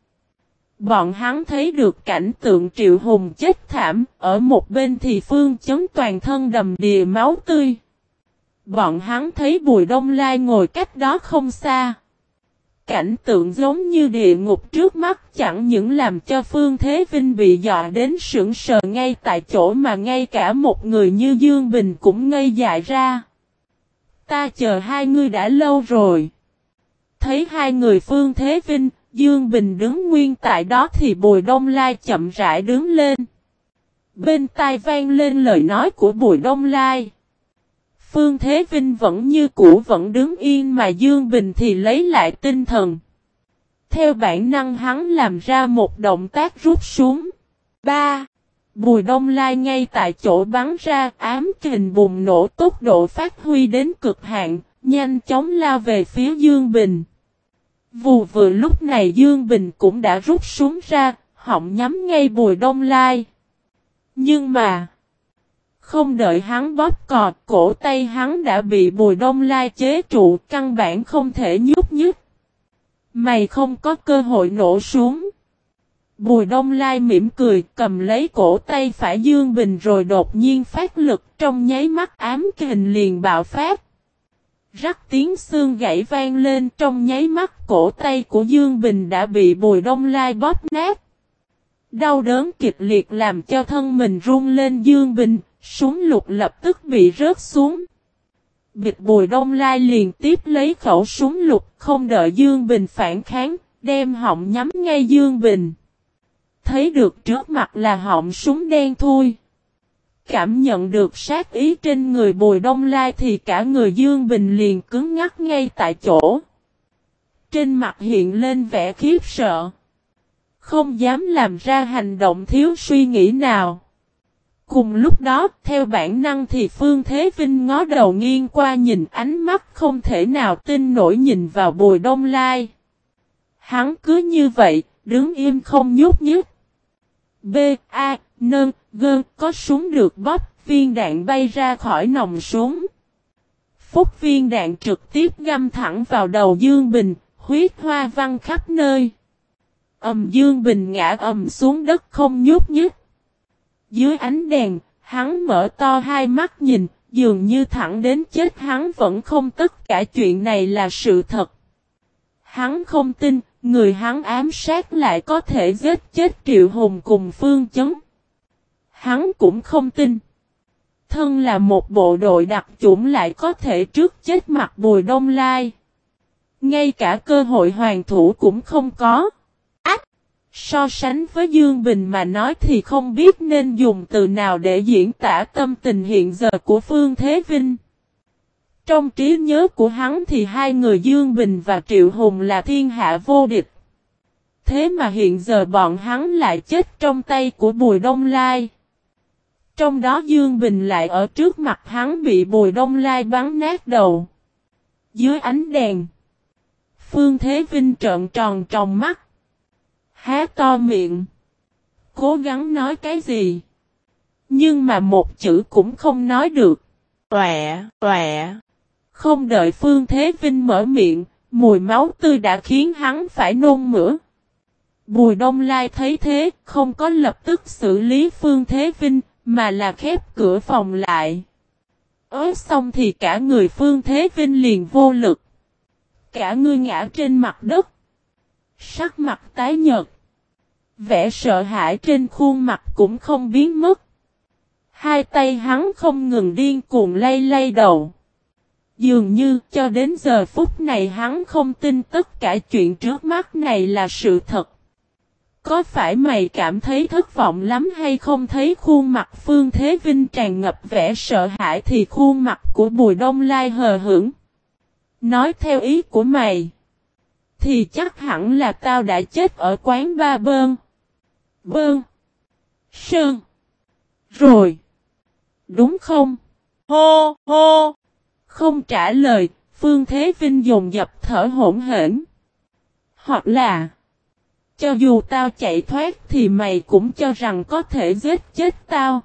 Bọn hắn thấy được cảnh tượng triệu hùng chết thảm, ở một bên thì Phương chấn toàn thân đầm đìa máu tươi. Bọn hắn thấy Bùi Đông Lai ngồi cách đó không xa. Cảnh tượng giống như địa ngục trước mắt chẳng những làm cho Phương Thế Vinh bị dọa đến sững sờ ngay tại chỗ mà ngay cả một người như Dương Bình cũng ngây dại ra. Ta chờ hai người đã lâu rồi. Thấy hai người Phương Thế Vinh, Dương Bình đứng nguyên tại đó thì Bùi Đông Lai chậm rãi đứng lên. Bên tai vang lên lời nói của Bùi Đông Lai. Phương Thế Vinh vẫn như cũ vẫn đứng yên mà Dương Bình thì lấy lại tinh thần. Theo bản năng hắn làm ra một động tác rút súng. 3. Bùi Đông Lai ngay tại chỗ bắn ra ám kình bùng nổ tốc độ phát huy đến cực hạn, nhanh chóng lao về phía Dương Bình. Vù vừa lúc này Dương Bình cũng đã rút súng ra, họng nhắm ngay Bùi Đông Lai. Nhưng mà... Không đợi hắn bóp cọt, cổ tay hắn đã bị Bùi Đông Lai chế trụ, căn bản không thể nhúc nhích. Mày không có cơ hội nổ súng. Bùi Đông Lai mỉm cười cầm lấy cổ tay phải Dương Bình rồi đột nhiên phát lực trong nháy mắt ám kình liền bạo phát. Rắc tiếng xương gãy vang lên trong nháy mắt cổ tay của Dương Bình đã bị Bùi Đông Lai bóp nát. Đau đớn kịch liệt làm cho thân mình run lên Dương Bình, súng lục lập tức bị rớt xuống. Bịch Bùi Đông Lai liền tiếp lấy khẩu súng lục không đợi Dương Bình phản kháng, đem họng nhắm ngay Dương Bình. Thấy được trước mặt là họng súng đen thui. Cảm nhận được sát ý trên người Bùi Đông Lai thì cả người Dương Bình liền cứng ngắc ngay tại chỗ. Trên mặt hiện lên vẻ khiếp sợ. Không dám làm ra hành động thiếu suy nghĩ nào. Cùng lúc đó, theo bản năng thì Phương Thế Vinh ngó đầu nghiêng qua nhìn ánh mắt không thể nào tin nổi nhìn vào Bùi Đông Lai. Hắn cứ như vậy, đứng im không nhúc nhích. B, A, Nơn, Gơn, có súng được bóp, viên đạn bay ra khỏi nòng súng. Phúc viên đạn trực tiếp găm thẳng vào đầu Dương Bình, huyết hoa văng khắp nơi. Ẩm Dương Bình ngã ầm xuống đất không nhúc nhích. Dưới ánh đèn, hắn mở to hai mắt nhìn, dường như thẳng đến chết hắn vẫn không tất cả chuyện này là sự thật. Hắn không tin, người hắn ám sát lại có thể giết chết Triệu Hùng cùng Phương Chấn. Hắn cũng không tin. Thân là một bộ đội đặc chủng lại có thể trước chết mặt Bùi Đông Lai. Ngay cả cơ hội hoàng thủ cũng không có. Ách! So sánh với Dương Bình mà nói thì không biết nên dùng từ nào để diễn tả tâm tình hiện giờ của Phương Thế Vinh. Trong trí nhớ của hắn thì hai người Dương Bình và Triệu Hùng là thiên hạ vô địch. Thế mà hiện giờ bọn hắn lại chết trong tay của Bùi Đông Lai. Trong đó Dương Bình lại ở trước mặt hắn bị Bùi Đông Lai bắn nát đầu. Dưới ánh đèn. Phương Thế Vinh trợn tròn trong mắt. Há to miệng. Cố gắng nói cái gì. Nhưng mà một chữ cũng không nói được. Tọa, tọa. Không đợi Phương Thế Vinh mở miệng, mùi máu tươi đã khiến hắn phải nôn mửa. Bùi Đông Lai thấy thế, không có lập tức xử lý Phương Thế Vinh, mà là khép cửa phòng lại. Ớ, xong thì cả người Phương Thế Vinh liền vô lực. Cả người ngã trên mặt đất. Sắc mặt tái nhợt. Vẻ sợ hãi trên khuôn mặt cũng không biến mất. Hai tay hắn không ngừng điên cuồng lay lay đầu. Dường như cho đến giờ phút này hắn không tin tất cả chuyện trước mắt này là sự thật. Có phải mày cảm thấy thất vọng lắm hay không thấy khuôn mặt Phương Thế Vinh tràn ngập vẻ sợ hãi thì khuôn mặt của Bùi Đông Lai hờ hững. Nói theo ý của mày. Thì chắc hẳn là tao đã chết ở quán ba bơn. Bơn. Sơn. Rồi. Đúng không? Hô, hô. Không trả lời, Phương Thế Vinh dùng dập thở hỗn hển. Hoặc là, cho dù tao chạy thoát thì mày cũng cho rằng có thể giết chết tao.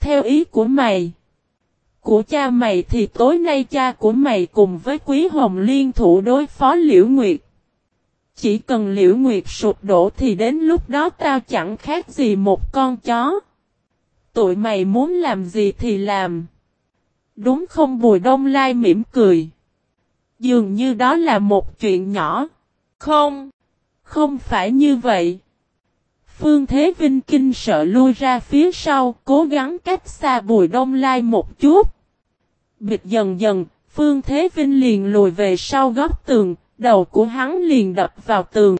Theo ý của mày, của cha mày thì tối nay cha của mày cùng với Quý Hồng liên thủ đối phó Liễu Nguyệt. Chỉ cần Liễu Nguyệt sụp đổ thì đến lúc đó tao chẳng khác gì một con chó. Tụi mày muốn làm gì thì làm. Đúng không Bùi Đông Lai mỉm cười. Dường như đó là một chuyện nhỏ. Không, không phải như vậy. Phương Thế Vinh kinh sợ lui ra phía sau, cố gắng cách xa Bùi Đông Lai một chút. Bịch dần dần, Phương Thế Vinh liền lùi về sau góc tường, đầu của hắn liền đập vào tường.